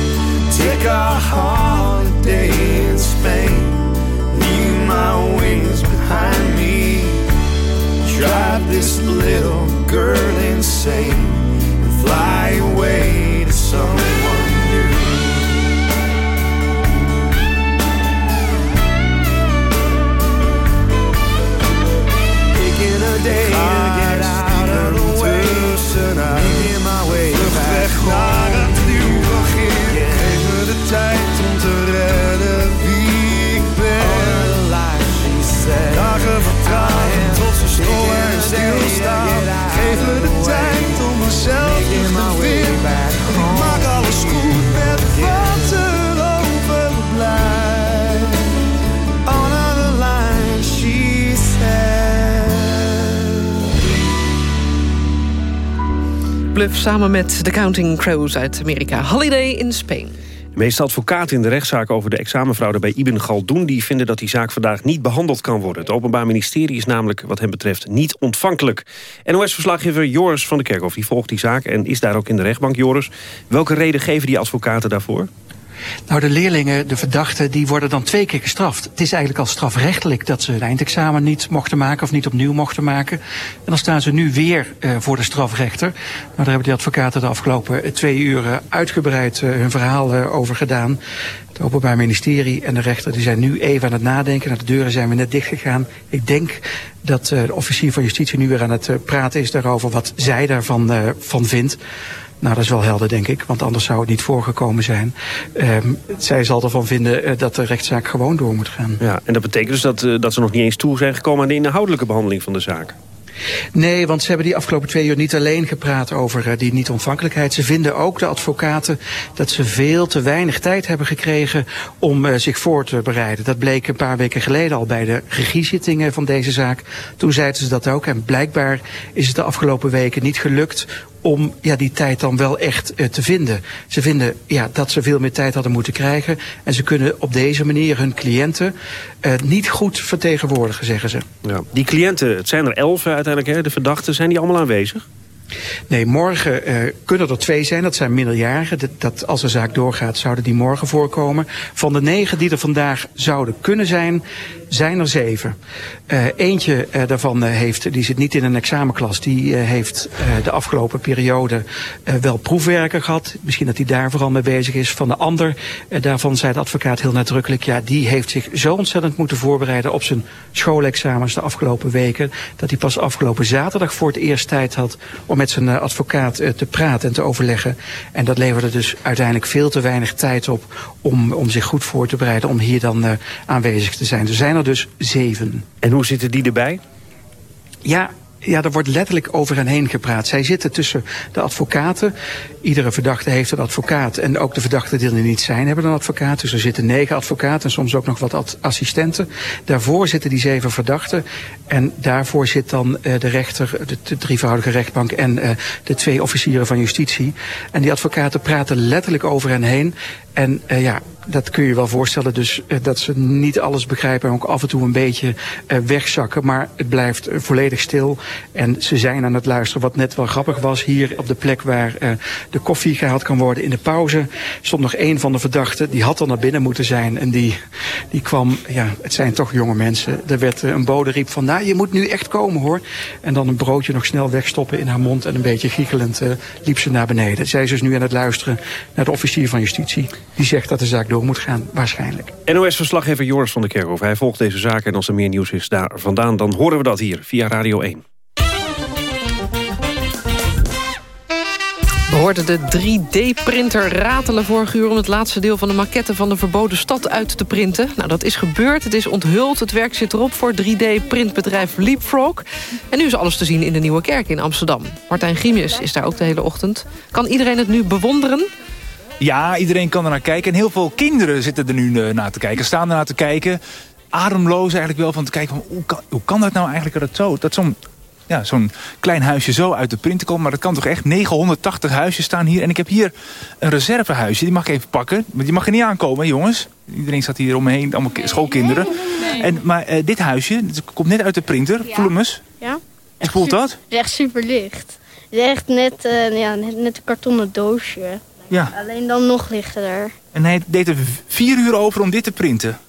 take a holiday in Spain, leave my wings behind me, drive this little girl insane, and fly away to someone new. Picking a day to get out of the way, making my way back naar Dagen vertragen tot ze stil en stilstaan. Geef me de tijd om mezelf terug te vinden. Ik maak alles goed met wat er overblijft. On the line, she said. Bluff samen met The Counting Crows uit Amerika. Holiday in Spain. Meeste advocaten in de rechtszaak over de examenfraude bij Ibn Galdoen... die vinden dat die zaak vandaag niet behandeld kan worden. Het Openbaar Ministerie is namelijk wat hem betreft niet ontvankelijk. NOS-verslaggever Joris van der Kerkhof die volgt die zaak... en is daar ook in de rechtbank, Joris. Welke reden geven die advocaten daarvoor? Nou, de leerlingen, de verdachten, die worden dan twee keer gestraft. Het is eigenlijk al strafrechtelijk dat ze het eindexamen niet mochten maken of niet opnieuw mochten maken. En dan staan ze nu weer uh, voor de strafrechter. Nou, daar hebben die advocaten de afgelopen uh, twee uur uitgebreid uh, hun verhaal over gedaan. Het Openbaar Ministerie en de rechter die zijn nu even aan het nadenken. Nou, de deuren zijn weer net dicht gegaan. Ik denk dat de officier van justitie nu weer aan het praten is daarover wat zij daarvan van vindt. Nou, dat is wel helder, denk ik, want anders zou het niet voorgekomen zijn. Um, zij zal ervan vinden uh, dat de rechtszaak gewoon door moet gaan. Ja, en dat betekent dus dat, uh, dat ze nog niet eens toe zijn gekomen aan de inhoudelijke behandeling van de zaak. Nee, want ze hebben die afgelopen twee uur niet alleen gepraat over uh, die niet-ontvankelijkheid. Ze vinden ook, de advocaten, dat ze veel te weinig tijd hebben gekregen om uh, zich voor te bereiden. Dat bleek een paar weken geleden al bij de regiezittingen van deze zaak. Toen zeiden ze dat ook. En blijkbaar is het de afgelopen weken niet gelukt om ja, die tijd dan wel echt uh, te vinden. Ze vinden ja, dat ze veel meer tijd hadden moeten krijgen. En ze kunnen op deze manier hun cliënten uh, niet goed vertegenwoordigen, zeggen ze. Ja. Die cliënten, het zijn er elf uiteindelijk, hè, de verdachten, zijn die allemaal aanwezig? Nee, morgen uh, kunnen er twee zijn. Dat zijn minderjarigen. Dat, dat, als de zaak doorgaat, zouden die morgen voorkomen. Van de negen die er vandaag zouden kunnen zijn, zijn er zeven. Uh, eentje uh, daarvan heeft, die zit niet in een examenklas. Die heeft de afgelopen periode wel proefwerken gehad. Misschien dat hij daar vooral mee bezig is. Van de ander, daarvan zei de advocaat heel nadrukkelijk... ja, die heeft zich zo ontzettend moeten voorbereiden op zijn schoolexamens de afgelopen weken... dat hij pas afgelopen zaterdag voor het eerst tijd had om met zijn advocaat te praten en te overleggen. En dat leverde dus uiteindelijk veel te weinig tijd op om, om zich goed voor te bereiden... om hier dan aanwezig te zijn. Er zijn er dus zeven. En hoe zitten die erbij? Ja, ja, er wordt letterlijk over hen heen gepraat. Zij zitten tussen de advocaten. Iedere verdachte heeft een advocaat. En ook de verdachten die er niet zijn, hebben een advocaat. Dus er zitten negen advocaten en soms ook nog wat assistenten. Daarvoor zitten die zeven verdachten. En daarvoor zit dan uh, de rechter, de, de drievoudige rechtbank en uh, de twee officieren van justitie. En die advocaten praten letterlijk over hen heen. En uh, ja, dat kun je wel voorstellen. Dus uh, dat ze niet alles begrijpen en ook af en toe een beetje uh, wegzakken. Maar het blijft volledig stil. En ze zijn aan het luisteren. Wat net wel grappig was, hier op de plek waar de koffie gehaald kan worden in de pauze, stond nog een van de verdachten. Die had al naar binnen moeten zijn. En die, die kwam, ja, het zijn toch jonge mensen. Er werd een bode riep van, nou, je moet nu echt komen hoor. En dan een broodje nog snel wegstoppen in haar mond. En een beetje giechelend liep ze naar beneden. Zij is dus nu aan het luisteren naar de officier van justitie. Die zegt dat de zaak door moet gaan, waarschijnlijk. NOS-verslaggever Joris van der Kerkhof. Hij volgt deze zaak en als er meer nieuws is daar vandaan... dan horen we dat hier via Radio 1. We hoorden de 3D-printer ratelen vorige uur... om het laatste deel van de maquette van de verboden stad uit te printen. Nou, dat is gebeurd, het is onthuld, het werk zit erop... voor 3D-printbedrijf Leapfrog. En nu is alles te zien in de Nieuwe Kerk in Amsterdam. Martijn Grimius is daar ook de hele ochtend. Kan iedereen het nu bewonderen? Ja, iedereen kan er naar kijken. En heel veel kinderen zitten er nu eh, naar te kijken. Staan er naar te kijken. Ademloos eigenlijk wel van te kijken van hoe kan, hoe kan dat nou eigenlijk dat, het zo, dat zo'n ja, zo'n klein huisje zo uit de printer komt. Maar dat kan toch echt 980 huisjes staan hier. En ik heb hier een reservehuisje. Die mag ik even pakken. Maar die mag er niet aankomen, jongens. Iedereen staat hier om me heen. Allemaal ki- schoolkinderen. En, maar eh, dit huisje, dit komt net uit de printer. Ja. Eens. Ja? Hoe voelt dat? Het is echt super licht. Het is echt net, eh, ja, net, net een kartonnen doosje. Ja. Alleen dan nog lichter. En hij deed er vier uur over om dit te printen.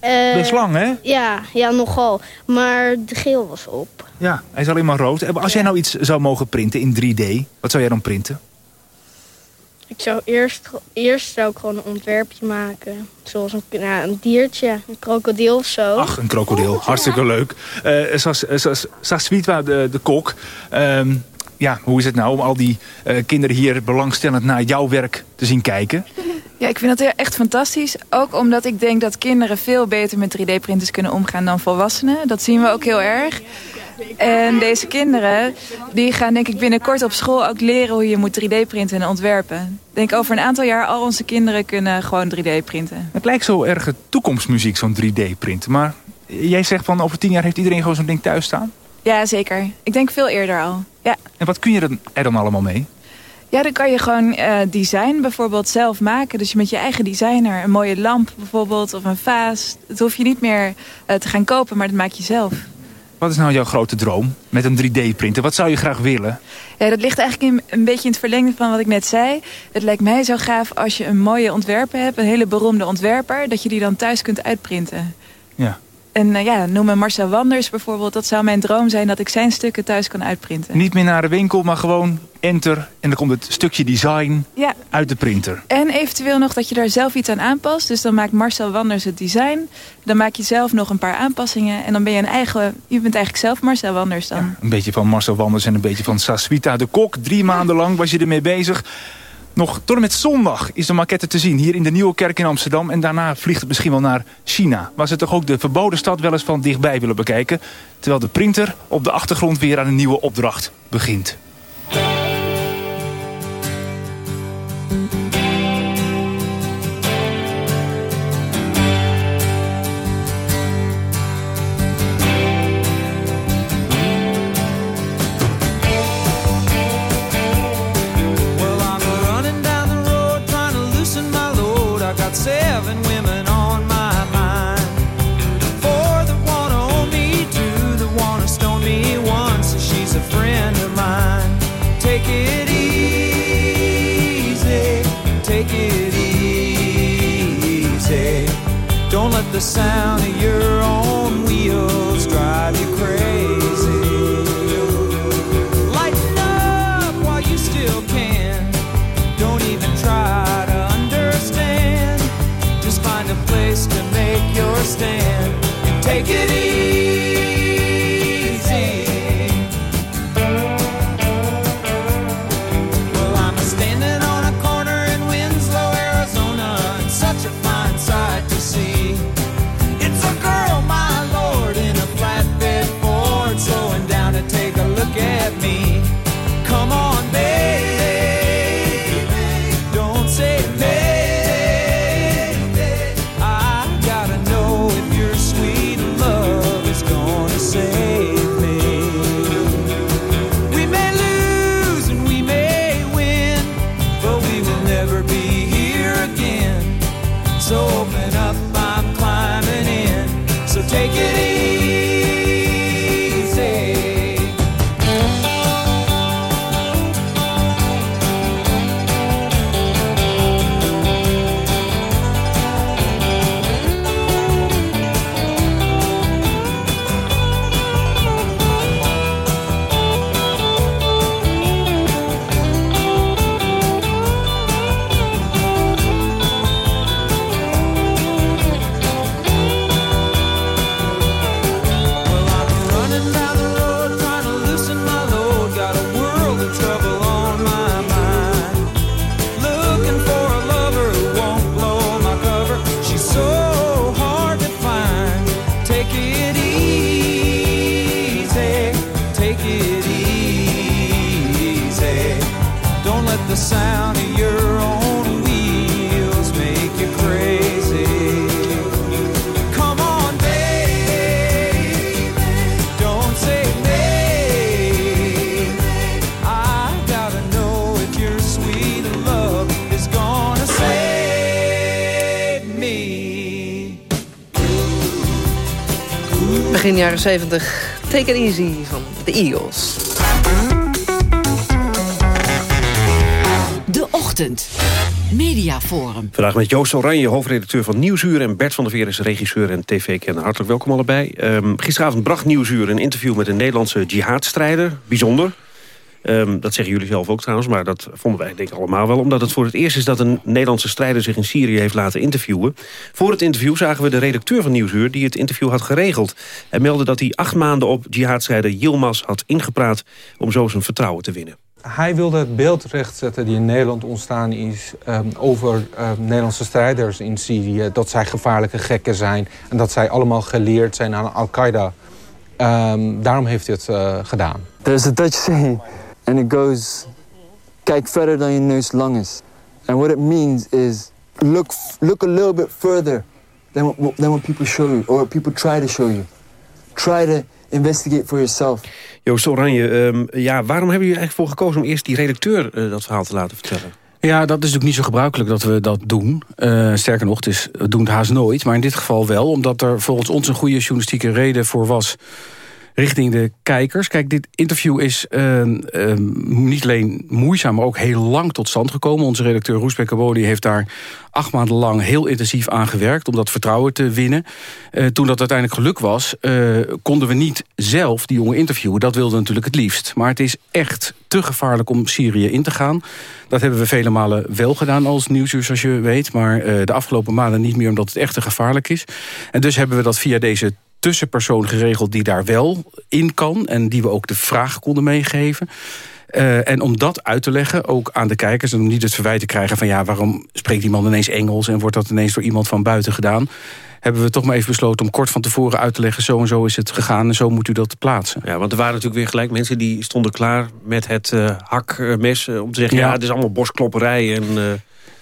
Eh, Best lang, hè? Ja, ja, nogal. Maar de geel was op. Ja, hij is alleen maar rood. Als jij nou iets zou mogen printen in 3D, wat zou jij dan printen? Ik zou eerst, eerst zou ik gewoon een ontwerpje maken. Zoals een, ja, een diertje, een krokodil of zo. Ach, een krokodil. Hartstikke leuk. Sas- eh, Sas- Saswitwa, de, de kok. Ehm, ja, hoe is het nou om al die eh, kinderen hier belangstellend naar jouw werk te zien kijken? Ja, ik vind dat echt fantastisch. Ook omdat ik denk dat kinderen veel beter met 3D-printers kunnen omgaan dan volwassenen. Dat zien we ook heel erg. En deze kinderen die gaan denk ik binnenkort op school ook leren hoe je moet 3D-printen en ontwerpen. Ik denk over een aantal jaar al onze kinderen kunnen gewoon 3D-printen. Het lijkt zo erg toekomstmuziek, zo'n 3D-print. Maar jij zegt van over tien jaar heeft iedereen gewoon zo'n ding thuis staan? Ja, zeker. Ik denk veel eerder al. Ja. En wat kun je er- dan allemaal mee? Ja, dan kan je gewoon eh, design bijvoorbeeld zelf maken. Dus je met je eigen designer, een mooie lamp bijvoorbeeld of een vaas. Dat hoef je niet meer eh, te gaan kopen, maar dat maak je zelf. Wat is nou jouw grote droom met een 3D-printer? Wat zou je graag willen? Ja, dat ligt eigenlijk in, een beetje in het verlengde van wat ik net zei. Het lijkt mij zo gaaf als je een mooie ontwerper hebt, een hele beroemde ontwerper, dat je die dan thuis kunt uitprinten. Ja. En eh, ja, noem me Marcel Wanders bijvoorbeeld. Dat zou mijn droom zijn dat ik zijn stukken thuis kan uitprinten. Niet meer naar de winkel, maar gewoon enter. En dan komt het stukje design Ja. uit de printer. En eventueel nog dat je daar zelf iets aan aanpast. Dus dan maakt Marcel Wanders het design. Dan maak je zelf nog een paar aanpassingen. En dan ben je een eigen... Je bent eigenlijk zelf Marcel Wanders dan. Een beetje van Marcel Wanders en een beetje van Saswita de Kok. Drie maanden lang was je ermee bezig. Nog tot met zondag is de maquette te zien hier in de Nieuwe Kerk in Amsterdam. En daarna vliegt het misschien wel naar China. Waar ze toch ook de verboden stad wel eens van dichtbij willen bekijken. Terwijl de printer op de achtergrond weer aan een nieuwe opdracht begint. Jaren 70. Take it easy van de Eagles. De Ochtend. Mediaforum. Vandaag met Joost Oranje, hoofdredacteur van Nieuwsuur... en Bert van der Veer is regisseur en tv-kenner. Hartelijk welkom allebei. Ehm, gisteravond bracht Nieuwsuur een interview met een Nederlandse jihadstrijder. Bijzonder. Ehm, dat zeggen jullie zelf ook trouwens, maar dat vonden wij denk ik allemaal wel. Omdat het voor het eerst is dat een Nederlandse strijder zich in Syrië heeft laten interviewen. Voor het interview zagen we de redacteur van Nieuwsuur die het interview had geregeld. Hij meldde dat hij acht maanden op jihadstrijder Yilmaz had ingepraat om zo zijn vertrouwen te winnen. Hij wilde het beeld rechtzetten die in Nederland ontstaan is... ehm, over ehm, Nederlandse strijders in Syrië. Dat zij gevaarlijke gekken zijn. En dat zij allemaal geleerd zijn aan Al-Qaeda. Ehm, daarom heeft hij het eh, gedaan. There's a Dutch saying, and it goes, kijk verder dan je neus lang is. And what it means is, look, look a little bit further than what, than what people show you, or what people try to show you. Try to investigate for yourself. Joost Oranje, ehm, ja, waarom hebben jullie eigenlijk voor gekozen... om eerst die redacteur eh, dat verhaal te laten vertellen? Ja, dat is natuurlijk niet zo gebruikelijk dat we dat doen. Eh, sterker nog, het we doen het haast nooit. Maar in dit geval wel, omdat er volgens ons een goede journalistieke reden voor was richting de kijkers. Kijk, dit interview is uh, uh, niet alleen moeizaam, maar ook heel lang tot stand gekomen. Onze redacteur Roesbeek Kaboli heeft daar acht maanden lang heel intensief aan gewerkt... om dat vertrouwen te winnen. Uh, toen dat uiteindelijk geluk was, uh, konden we niet zelf die jongen interviewen. Dat wilden we natuurlijk het liefst. Maar het is echt te gevaarlijk om Syrië in te gaan. Dat hebben we vele malen wel gedaan als nieuwsuur, zoals je weet. Maar uh, de afgelopen maanden niet meer, omdat het echt te gevaarlijk is. En dus hebben we dat via deze tussenpersoon geregeld die daar wel in kan... en die we ook de vraag konden meegeven. Uh, en om dat uit te leggen, ook aan de kijkers... en om niet het verwijt te krijgen van... ja, waarom spreekt die man ineens Engels... en wordt dat ineens door iemand van buiten gedaan... hebben we toch maar even besloten om kort van tevoren uit te leggen... zo en zo is het gegaan en zo moet u dat plaatsen. Ja, want er waren natuurlijk weer gelijk mensen die stonden klaar... met het uh, hakmes uh, om te zeggen... ja, ja het is allemaal bosklopperij en... Uh...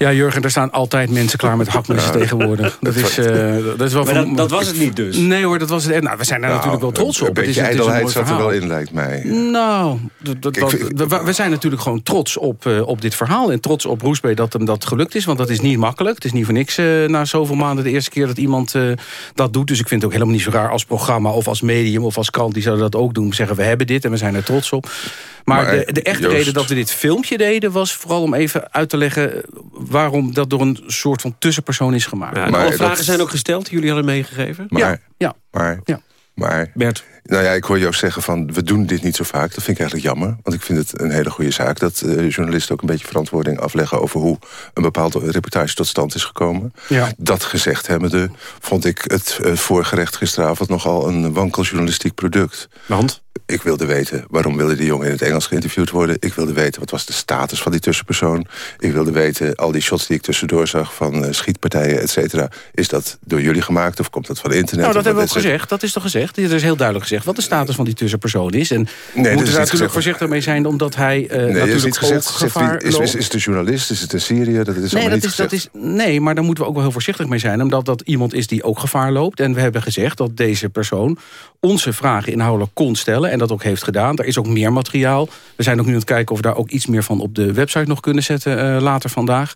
Ja, Jurgen, er staan altijd mensen klaar met hakmessen tegenwoordig. Dat is, [laughs] uh, dat is wel maar dat, dat, was het niet dus? Nee hoor, dat was het. Nou, we zijn daar nou, natuurlijk wel trots op. Een beetje ijdelheid zat er wel in, lijkt mij. Nou, dat, dat, we, we zijn natuurlijk gewoon trots op, uh, op dit verhaal. En trots op Roesbee dat hem dat gelukt is. Want dat is niet makkelijk. Het is niet voor niks uh, na zoveel maanden de eerste keer dat iemand dat doet. Dus ik vind het ook helemaal niet zo raar als programma of als medium of als krant. Die zouden dat ook doen. Zeggen we hebben dit en we zijn er trots op. Maar, maar de, de, echte Joost... reden dat we dit filmpje deden... was vooral om even uit te leggen waarom dat door een soort van tussenpersoon is gemaakt. Ja, maar alle vragen dat... zijn ook gesteld, jullie hadden meegegeven? Maar, ja, ja. Maar, ja. maar Bert. Nou ja, ik hoor Joost zeggen van we doen dit niet zo vaak. Dat vind ik eigenlijk jammer. Want ik vind het een hele goede zaak dat uh, journalisten ook een beetje verantwoording afleggen over hoe een bepaalde reportage tot stand is gekomen. Ja. Dat gezegd hebbende vond ik het uh, voorgerecht gisteravond nogal een wankel journalistiek product. Want? Ik wilde weten waarom wilde die jongen in het Engels geïnterviewd worden. Ik wilde weten wat was de status van die tussenpersoon. Ik wilde weten al die shots die ik tussendoor zag van uh, schietpartijen, et cetera. Is dat door jullie gemaakt of komt dat van internet? Nou, dat hebben we ook gezegd. Dat is toch gezegd? Er is heel duidelijk gezegd wat de status van die tussenpersoon is. En nee, moeten daar natuurlijk voorzichtig mee zijn... omdat hij uh, nee, natuurlijk niet gezegd, ook gevaar is, is, is het een journalist? Is het een Syrië? Dat is nee, dat niet is, dat is, nee, maar daar moeten we ook wel heel voorzichtig mee zijn. Omdat dat iemand is die ook gevaar loopt. En we hebben gezegd dat deze persoon onze vragen inhoudelijk kon stellen. En dat ook heeft gedaan. Er is ook meer materiaal. We zijn ook nu aan het kijken of we daar ook iets meer van op de website nog kunnen zetten uh, later vandaag.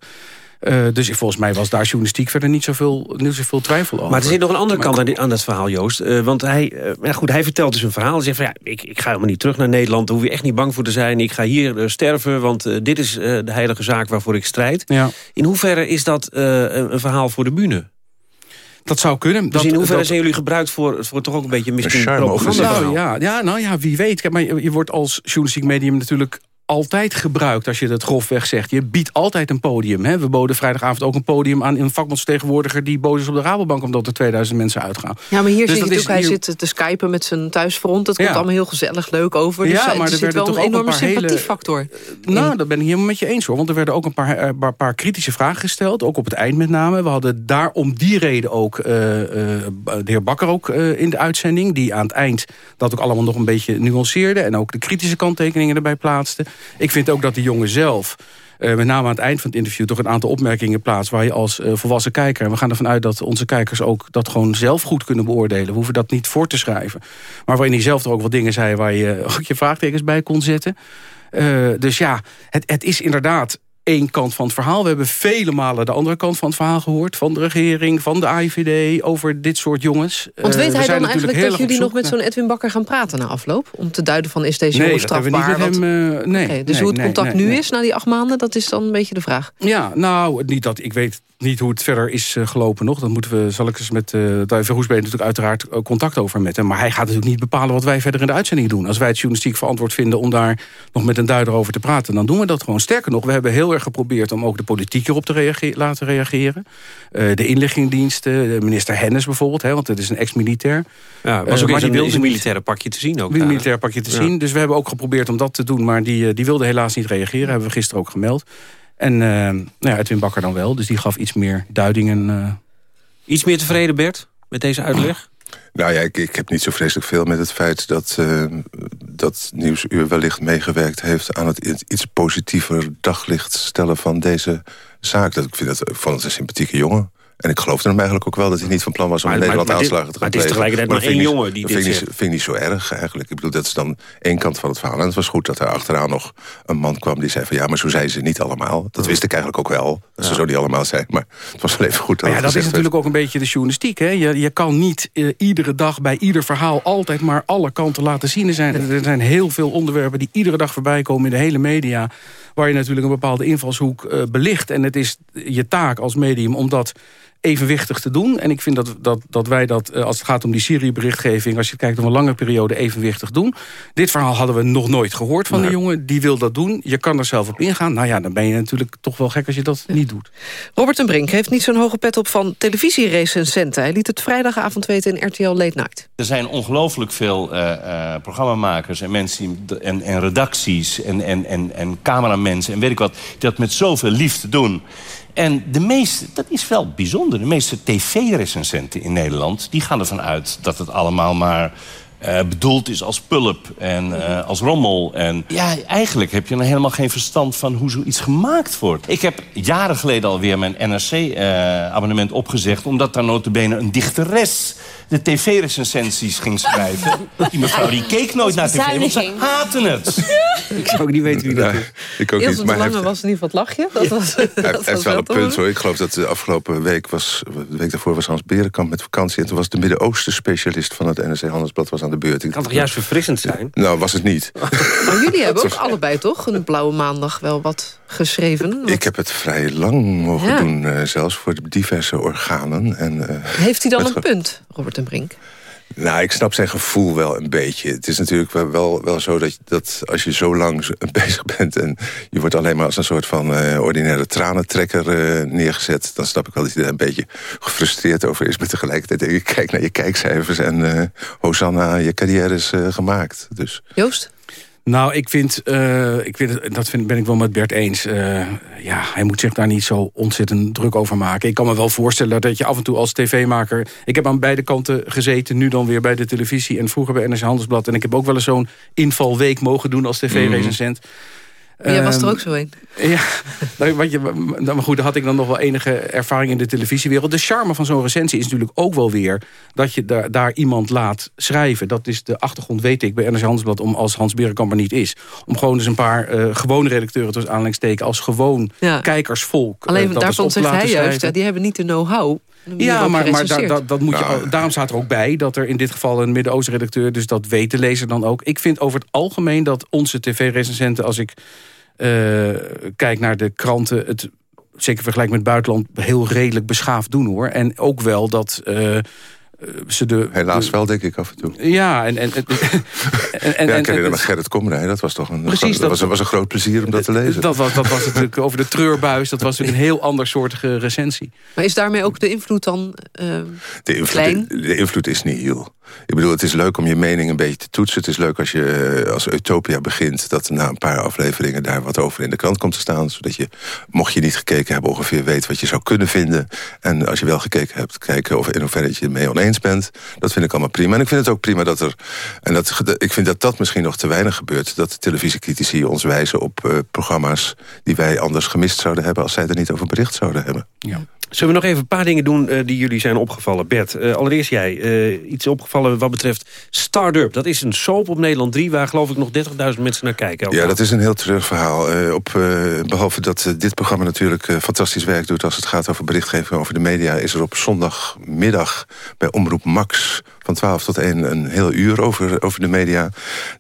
Uh, dus volgens mij was daar journalistiek verder niet zoveel, niet zoveel twijfel over. Maar er zit nog een andere kant aan, aan dat verhaal, Joost. Uh, want hij, uh, ja goed, hij vertelt dus een verhaal. Hij zegt van, ja, ik, ik ga helemaal niet terug naar Nederland. Daar hoef je echt niet bang voor te zijn. Ik ga hier sterven, want dit is de heilige zaak waarvoor ik strijd. Ja. In hoeverre is dat een verhaal voor de bühne? Dat zou kunnen. Dus dat, in hoeverre dat, zijn jullie gebruikt voor, voor toch ook een beetje misschien een nou, ja, ja, nou ja, wie weet. Kijk, maar je, je wordt als journalistiek medium natuurlijk altijd gebruikt als je dat grofweg zegt. Je biedt altijd een podium. Hè? We boden vrijdagavond ook een podium aan een vakbondsvertegenwoordiger... die boos is op de Rabobank omdat er 2000 mensen uitgaan. Ja, maar hier dus zie je ook, hij hier... zit te skypen met zijn thuisfront. Dat komt ja. allemaal heel gezellig, leuk over. Dus ja, maar er zit wel een enorme sympathiefactor. Hele... Nou, dat ben ik helemaal met je eens hoor. Want er werden ook een paar, een paar, paar, kritische vragen gesteld. Ook op het eind met name. We hadden daar om die reden ook uh, uh, de heer Bakker ook in de uitzending. Die aan het eind dat ook allemaal nog een beetje nuanceerde. En ook de kritische kanttekeningen erbij plaatste. Ik vind ook dat de jongen zelf... Uh, met name aan het eind van het interview... toch een aantal opmerkingen plaatst waar je als uh, volwassen kijker... en we gaan ervan uit dat onze kijkers ook dat gewoon zelf goed kunnen beoordelen. We hoeven dat niet voor te schrijven. Maar waarin hij zelf er ook wat dingen zei... waar je ook je vraagtekens bij kon zetten. Uh, dus ja, het, het is inderdaad één kant van het verhaal. We hebben vele malen de andere kant van het verhaal gehoord. Van de regering, van de AIVD, over dit soort jongens. Want Eh, weet we hij dan eigenlijk dat jullie nog met zo'n Edwin Bakker gaan praten na afloop? Om te duiden van is deze Nee, jongen dat hebben we niet strafbaar? Want- hem, eh, nee, Oké, dus nee, hoe het contact nee, nu is na die acht maanden, dat is dan een beetje de vraag. Ja, nou, niet dat, ik weet niet hoe het verder is eh, gelopen nog. Dat moeten we, zal ik eens met uh, Duiven Roesbeen natuurlijk uiteraard eh, contact over met hem. Maar hij gaat natuurlijk niet bepalen wat wij verder in de uitzending doen. Als wij het journalistiek verantwoord vinden om daar nog met een duider over te praten... dan doen we dat gewoon. Sterker nog, we hebben heel erg geprobeerd om ook de politiek erop te laten reageren. Eh, de inlichtingendiensten, de minister Hennis bijvoorbeeld, hè, want het is een ex-militair. Ja, was Eh, ook maar die een, wilde militaire pakje te zien ook. Een daar. militair pakje te Ja. zien. Dus we hebben ook geprobeerd om dat te doen. Maar die, eh, die wilde helaas niet reageren. Hebben we gisteren ook gemeld. En eh nou ja, Edwin Bakker dan wel. Dus die gaf iets meer duidingen. eh. Iets meer tevreden, Bert, met deze uitleg? Nou ja, ik, ik heb niet zo vreselijk veel met het feit dat, eh, dat Nieuwsuur wellicht meegewerkt heeft aan het iets positiever daglicht stellen van deze zaak. Dat, ik, vind dat, ik vond het een sympathieke jongen. En ik geloofde hem eigenlijk ook wel dat hij niet van plan was om Maar- in Nederland maar- maar dit- aanslagen te gaan maar het is tegelijkertijd dat maar één jongen die dat dit vind ik, niet, zegt. vind ik niet zo erg eigenlijk. Ik bedoel, dat is dan één kant van het verhaal. En het was goed dat er achteraan nog een man kwam die zei van... ja, maar zo zijn ze niet allemaal. Dat wist ik eigenlijk ook wel, dat ze zo niet allemaal zijn. Maar het was wel even goed dat ja, dat is werd. natuurlijk ook een beetje de journalistiek. Hè? Je, je kan niet eh, iedere dag bij ieder verhaal altijd maar alle kanten laten zien. Er zijn, er zijn heel veel onderwerpen die iedere dag voorbij komen in de hele media. Waar je natuurlijk een bepaalde invalshoek eh, belicht. En het is je taak als medium om dat evenwichtig te doen. En ik vind dat, dat, dat wij dat, eh, als het gaat om die Syrië-berichtgeving... als je kijkt om een lange periode, evenwichtig doen. Dit verhaal hadden we nog nooit gehoord van Nee. de jongen. Die wil dat doen. Je kan er zelf op ingaan. Nou ja, dan ben je natuurlijk toch wel gek als je dat niet doet. Robert en Brink heeft niet zo'n hoge pet op van televisierecensenten. Hij liet het vrijdagavond weten in RTL Late Night. Er zijn ongelooflijk veel eh, eh, programmamakers en mensen die- en, en redacties en, en, en, en cameramensen en weet ik wat... die dat met zoveel liefde doen. En de meeste, dat is wel bijzonder, de meeste tv-recensenten in Nederland... die gaan ervan uit dat het allemaal maar eh, bedoeld is als pulp en eh, als rommel. En ja, eigenlijk heb je dan helemaal geen verstand van hoe zoiets gemaakt wordt. Ik heb jaren geleden alweer mijn NRC-abonnement opgezegd... omdat daar notabene een dichteres de tv-recensies ging schrijven. [laughs] Die mevrouw die keek nooit naar tv, want ze haatte het. [laughs] Ik zou ook niet weten wie dat is. ik ook niet. Maar Lange heeft, was in ieder geval het lachje. Dat was, hij [laughs] dat heeft was wel een punt hoor. Ik geloof dat de afgelopen week was... De week daarvoor was Hans Berenkamp met vakantie... en toen was de Midden-Oosten specialist van het NRC Handelsblad was aan de beurt. Kan toch juist verfrissend zijn? Nou, was het niet. Maar jullie hebben ook allebei toch een blauwe maandag wel wat geschreven. Ik heb het vrij lang mogen Ja. doen, eh, zelfs voor de diverse organen. En, eh, Heeft hij dan een punt, Robert en Brink? Nou, ik snap zijn gevoel wel een beetje. Het is natuurlijk wel, wel, zo dat, je- dat als je zo lang [laughs] bezig bent... en je wordt alleen maar als een soort van eh, ordinaire tranentrekker eh, neergezet... dan snap ik wel dat hij daar een beetje gefrustreerd over is. Maar tegelijkertijd denk ik, kijk naar je kijkcijfers... en eh Hosanna, je carrière is gemaakt. Dus. Joost? Nou, ik vind, eh, ik vind dat vind, ben ik wel met Bert eens. Eh, ja, hij moet zich daar niet zo ontzettend druk over maken. Ik kan me wel voorstellen dat je af en toe als tv-maker... Ik heb aan beide kanten gezeten, nu dan weer bij de televisie... en vroeger bij NRC Handelsblad. En ik heb ook wel eens zo'n invalweek mogen doen als tv-recensent. Jij was er Ehm, ook zo een. [laughs] ja, nou, wat je, nou, maar goed, daar had ik dan nog wel enige ervaring in de televisiewereld. De charme van zo'n recensie is natuurlijk ook wel weer... dat je daar, daar iemand laat schrijven. Dat is de achtergrond, weet ik, bij NRC Handelsblad... om als Hans Berenkamp er niet is. Om gewoon eens een paar eh, gewone redacteuren tussen aanhalingstekens... als gewoon Ja. kijkersvolk. eh, Alleen dat eens daarvan zegt hij juist, schrijven. ja, die hebben niet de know-how. Ja, maar, maar da- dat, dat moet je, Nou, daarom staat er ook bij dat er in dit geval een Midden-Oosten-redacteur... dus dat weet de lezer dan ook. Ik vind over het algemeen dat onze tv-recensenten... als ik eh, kijk naar de kranten... het zeker vergelijk met het buitenland heel redelijk beschaafd doen, hoor. En ook wel dat... eh, ze de, Helaas wel, denk ik, af en toe. Ja, en... en, en, [laughs] en, ja, ik herinner me Gerrit Komrij. Dat was toch een, Precies, dat, dat- was, een- was een groot plezier om dat te lezen. dat was, dat was natuurlijk over de treurbuis. Dat was natuurlijk een heel ander soortige recensie. Maar is daarmee ook de invloed dan eh, De invloed, klein? de invloed is niet heel. Ik bedoel, het is leuk om je mening een beetje te toetsen. Het is leuk als je eh, als Utopia begint... dat na een paar afleveringen daar wat over in de krant komt te staan. Zodat je, mocht je niet gekeken hebben, ongeveer weet wat je zou kunnen vinden. En als je wel gekeken hebt, kijken of in hoeverre je het mee oneens bent. Dat vind ik allemaal prima. En ik vind het ook prima dat er... en dat, ik vind dat dat misschien nog te weinig gebeurt... dat de televisiecritici ons wijzen op eh, programma's... die wij anders gemist zouden hebben... als zij er niet over bericht zouden hebben. Ja. Zullen we nog even een paar dingen doen eh, die jullie zijn opgevallen? Bert, eh, allereerst jij. iets opgevallen wat betreft Startup. Dat is een soap op Nederland 3... waar geloof ik nog 30.000 mensen naar kijken. Ja, dat is een heel terug verhaal. Op, eh, behalve dat dit programma natuurlijk fantastisch werk doet... als het gaat over berichtgeving over de media... is er op zondagmiddag bij Omroep Max van 12 tot 1 een heel uur over, over de media.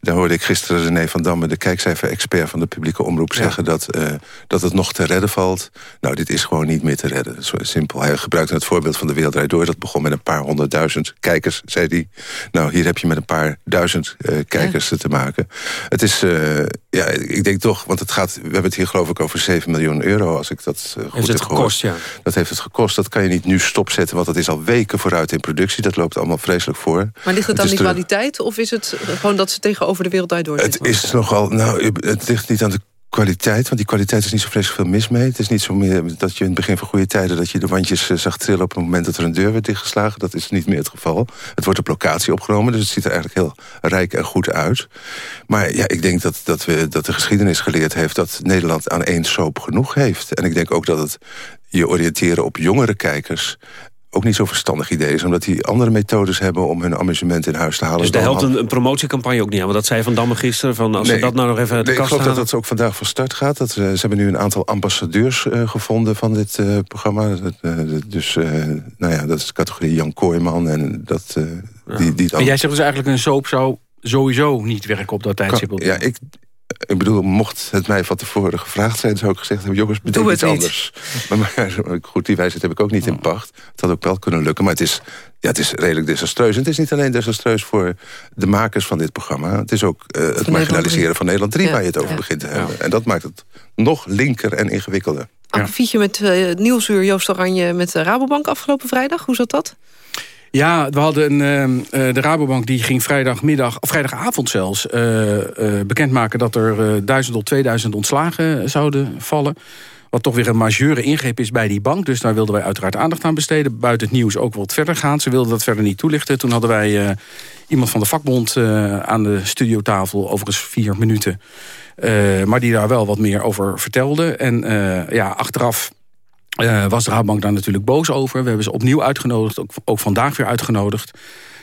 Daar hoorde ik gisteren René van Damme, de kijkcijfer-expert van de publieke omroep... zeggen dat, eh, dat het nog te redden valt. Nou, dit is gewoon niet meer te redden. Zo simpel. Hij gebruikte het voorbeeld van de Wereld Draait Door. Dat begon met een paar honderdduizend kijkers, zei hij. Nou, hier heb je met een paar duizend eh, kijkers te maken. Het is, eh, ja, ik denk toch, want het gaat... We hebben het hier geloof ik over 7 miljoen euro, als ik dat goed Heeft heb gekost, gehoord. ja. Dat heeft het gekost. Dat kan je niet nu stopzetten, want dat is al weken vooruit in productie. Dat loopt allemaal vreselijk voor. Maar ligt het aan die te- kwaliteit? Of is het gewoon dat ze tegenover de wereld daardoor Het zitten? is nogal, nou, het ligt niet aan de kwaliteit, want die kwaliteit is niet zo vreselijk veel mis mee. Het is niet zo meer dat je in het begin van goede tijden... dat je de wandjes eh, zag trillen op het moment dat er een deur werd dichtgeslagen. Dat is niet meer het geval. Het wordt op locatie opgenomen, dus het ziet er eigenlijk heel rijk en goed uit. Maar ja, ik denk dat, dat, we, dat de geschiedenis geleerd heeft... dat Nederland aan één soap genoeg heeft. En ik denk ook dat het je oriënteren op jongere kijkers ook niet zo'n verstandig idee is... omdat die andere methodes hebben om hun amusement in huis te halen. Dus daar helpt een, een promotiecampagne ook niet aan. Want dat zei Van Damme gisteren. Van als Nee, we dat nou nog even uit de nee, kast Ik geloof dat halen. dat ook vandaag van start gaat. Dat, eh, ze hebben nu een aantal ambassadeurs eh, gevonden van dit eh, programma. Dat, dus, eh, nou ja, dat is de categorie Jan Kooijman. En dat, eh, die, die dan... En jij zegt dus eigenlijk een soap zou sowieso niet werken op dat tijdstip. Ja, ik, ik bedoel, mocht het mij van tevoren gevraagd zijn... zou ik gezegd hebben, jongens, bedenk iets anders. Maar, maar goed, die wijsheid heb ik ook niet in pacht. Het had ook wel kunnen lukken, maar het is, ja, het is redelijk desastreus. En het is niet alleen desastreus voor de makers van dit programma. Het is ook eh, het marginaliseren van Nederland 3... Ja. waar je het over Ja. begint te hebben. En dat maakt het nog linker en ingewikkelder. Akkefietje met eh, Nieuwsuur Joost Oranje met de Rabobank afgelopen vrijdag. Hoe zat dat? Ja, we hadden een, ehm, eh, de Rabobank die ging vrijdagmiddag, of vrijdagavond zelfs, eh, eh, bekendmaken dat er eh, 1000 tot 2000 ontslagen zouden vallen. Wat toch weer een majeure ingreep is bij die bank. Dus daar wilden wij uiteraard aandacht aan besteden. Buiten het nieuws ook wat verder gaan. Ze wilden dat verder niet toelichten. Toen hadden wij iemand van de vakbond aan de studiotafel. Overigens vier minuten. Maar die daar wel wat meer over vertelde. En ja, achteraf eh, was de Rabobank daar natuurlijk boos over. We hebben ze opnieuw uitgenodigd, ook, ook vandaag weer uitgenodigd.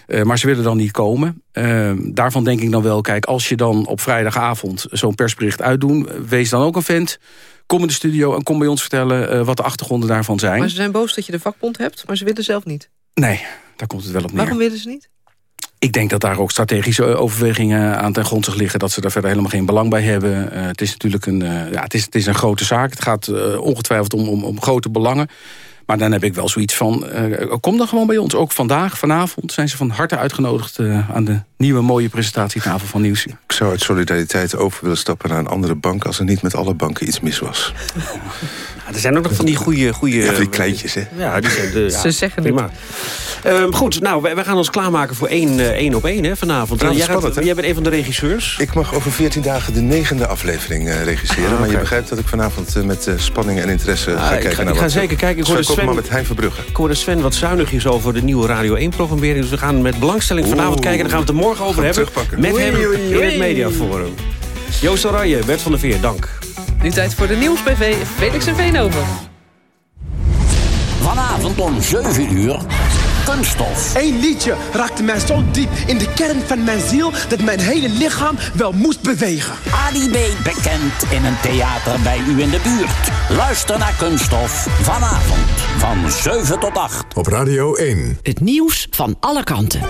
Eh, maar ze willen dan niet komen. Eh, daarvan denk ik dan wel, kijk, als je dan op vrijdagavond zo'n persbericht uitdoet... wees dan ook een vent, kom in de studio en kom bij ons vertellen... wat de achtergronden daarvan zijn. Maar ze zijn boos dat je de vakbond hebt, maar ze willen zelf niet. Nee, daar komt het wel op neer. Waarom willen ze niet? Ik denk dat daar ook strategische overwegingen aan ten grondslag liggen... dat ze daar verder helemaal geen belang bij hebben. Eh, het is natuurlijk een, eh, ja, het is, het is een grote zaak. Het gaat eh, ongetwijfeld om, om, om grote belangen. Maar dan heb ik wel zoiets van, eh, kom dan gewoon bij ons. Ook vandaag, vanavond, zijn ze van harte uitgenodigd... eh, aan de nieuwe mooie presentatietafel van Nieuws. Ik zou uit solidariteit over willen stappen naar een andere bank... als er niet met alle banken iets mis was. [laughs] er zijn ook nog van die goede... goede Ja, die kleintjes, hè? Ja, die zijn de, [laughs] ja, Ze zeggen het. prima. Ehm, goed, nou, wij, wij gaan ons klaarmaken voor één, eh, één op één hè, vanavond. Ja, jij, spannend, gaat- hè? jij bent een van de regisseurs. Ik mag over 14 dagen de negende aflevering eh, regisseren. Ah, Maar je begrijpt dat ik vanavond eh, met eh, spanning en interesse Ah, ga ik kijken ga, naar ik ga wat, zeker kijken. Ik hoorde, Sven... Met Hein Verbrugge. ik hoorde Sven wat zuinigjes over de nieuwe Radio 1-programmering. Dus we gaan met belangstelling vanavond Oeh. kijken. En daar gaan we het er morgen over hebben. terugpakken. Met Oei, hem oei, in het. Mediaforum. Joost Oranje, Bert van der Veer, dank. Nu tijd voor de nieuwsbv Felix en Veenhoven. Vanavond om 7 uur. Kunststof. Eén liedje raakte mij zo diep in de kern van mijn ziel... dat mijn hele lichaam wel moest bewegen. Ali B. bekend in een theater bij u in de buurt. Luister naar Kunststof. Vanavond van 7 tot 8. Op Radio 1. Het nieuws van alle kanten.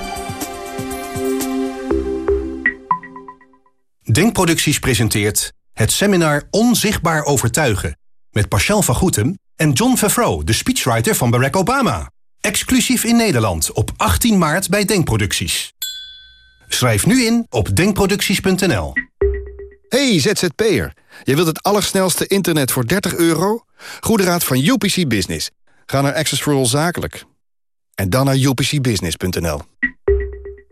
Denkproducties presenteert het seminar Onzichtbaar Overtuigen... met Pascal van Goetem en John Favreau, de speechwriter van Barack Obama. Exclusief in Nederland op 18 maart bij Denkproducties. Schrijf nu in op denkproducties.nl. Hey ZZP'er, je wilt het allersnelste internet voor 30 euro? Goede raad van UPC Business. Ga naar Access for All Zakelijk. En dan naar upcbusiness.nl.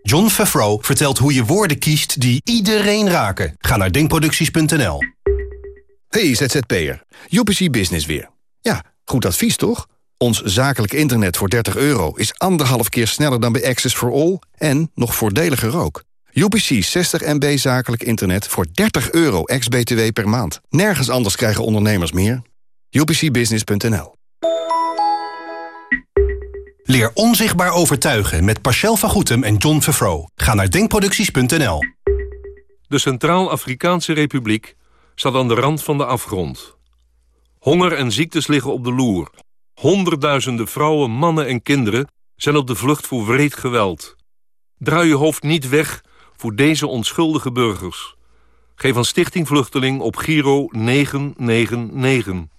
John Favreau vertelt hoe je woorden kiest die iedereen raken. Ga naar denkproducties.nl. Hey ZZP'er, UPC Business weer. Ja, goed advies toch? Ons zakelijk internet voor 30 euro is anderhalf keer sneller dan bij Access for All... en nog voordeliger ook. UPC 60 MB zakelijk internet voor 30 euro ex-BTW per maand. Nergens anders krijgen ondernemers meer. UPCbusiness.nl Leer onzichtbaar overtuigen met Pascal van Goetem en John Vervro. Ga naar denkproducties.nl. De Centraal-Afrikaanse Republiek staat aan de rand van de afgrond. Honger en ziektes liggen op de loer. Honderdduizenden vrouwen, mannen en kinderen zijn op de vlucht voor wreed geweld. Draai je hoofd niet weg voor deze onschuldige burgers. Geef aan Stichting Vluchteling op Giro 999.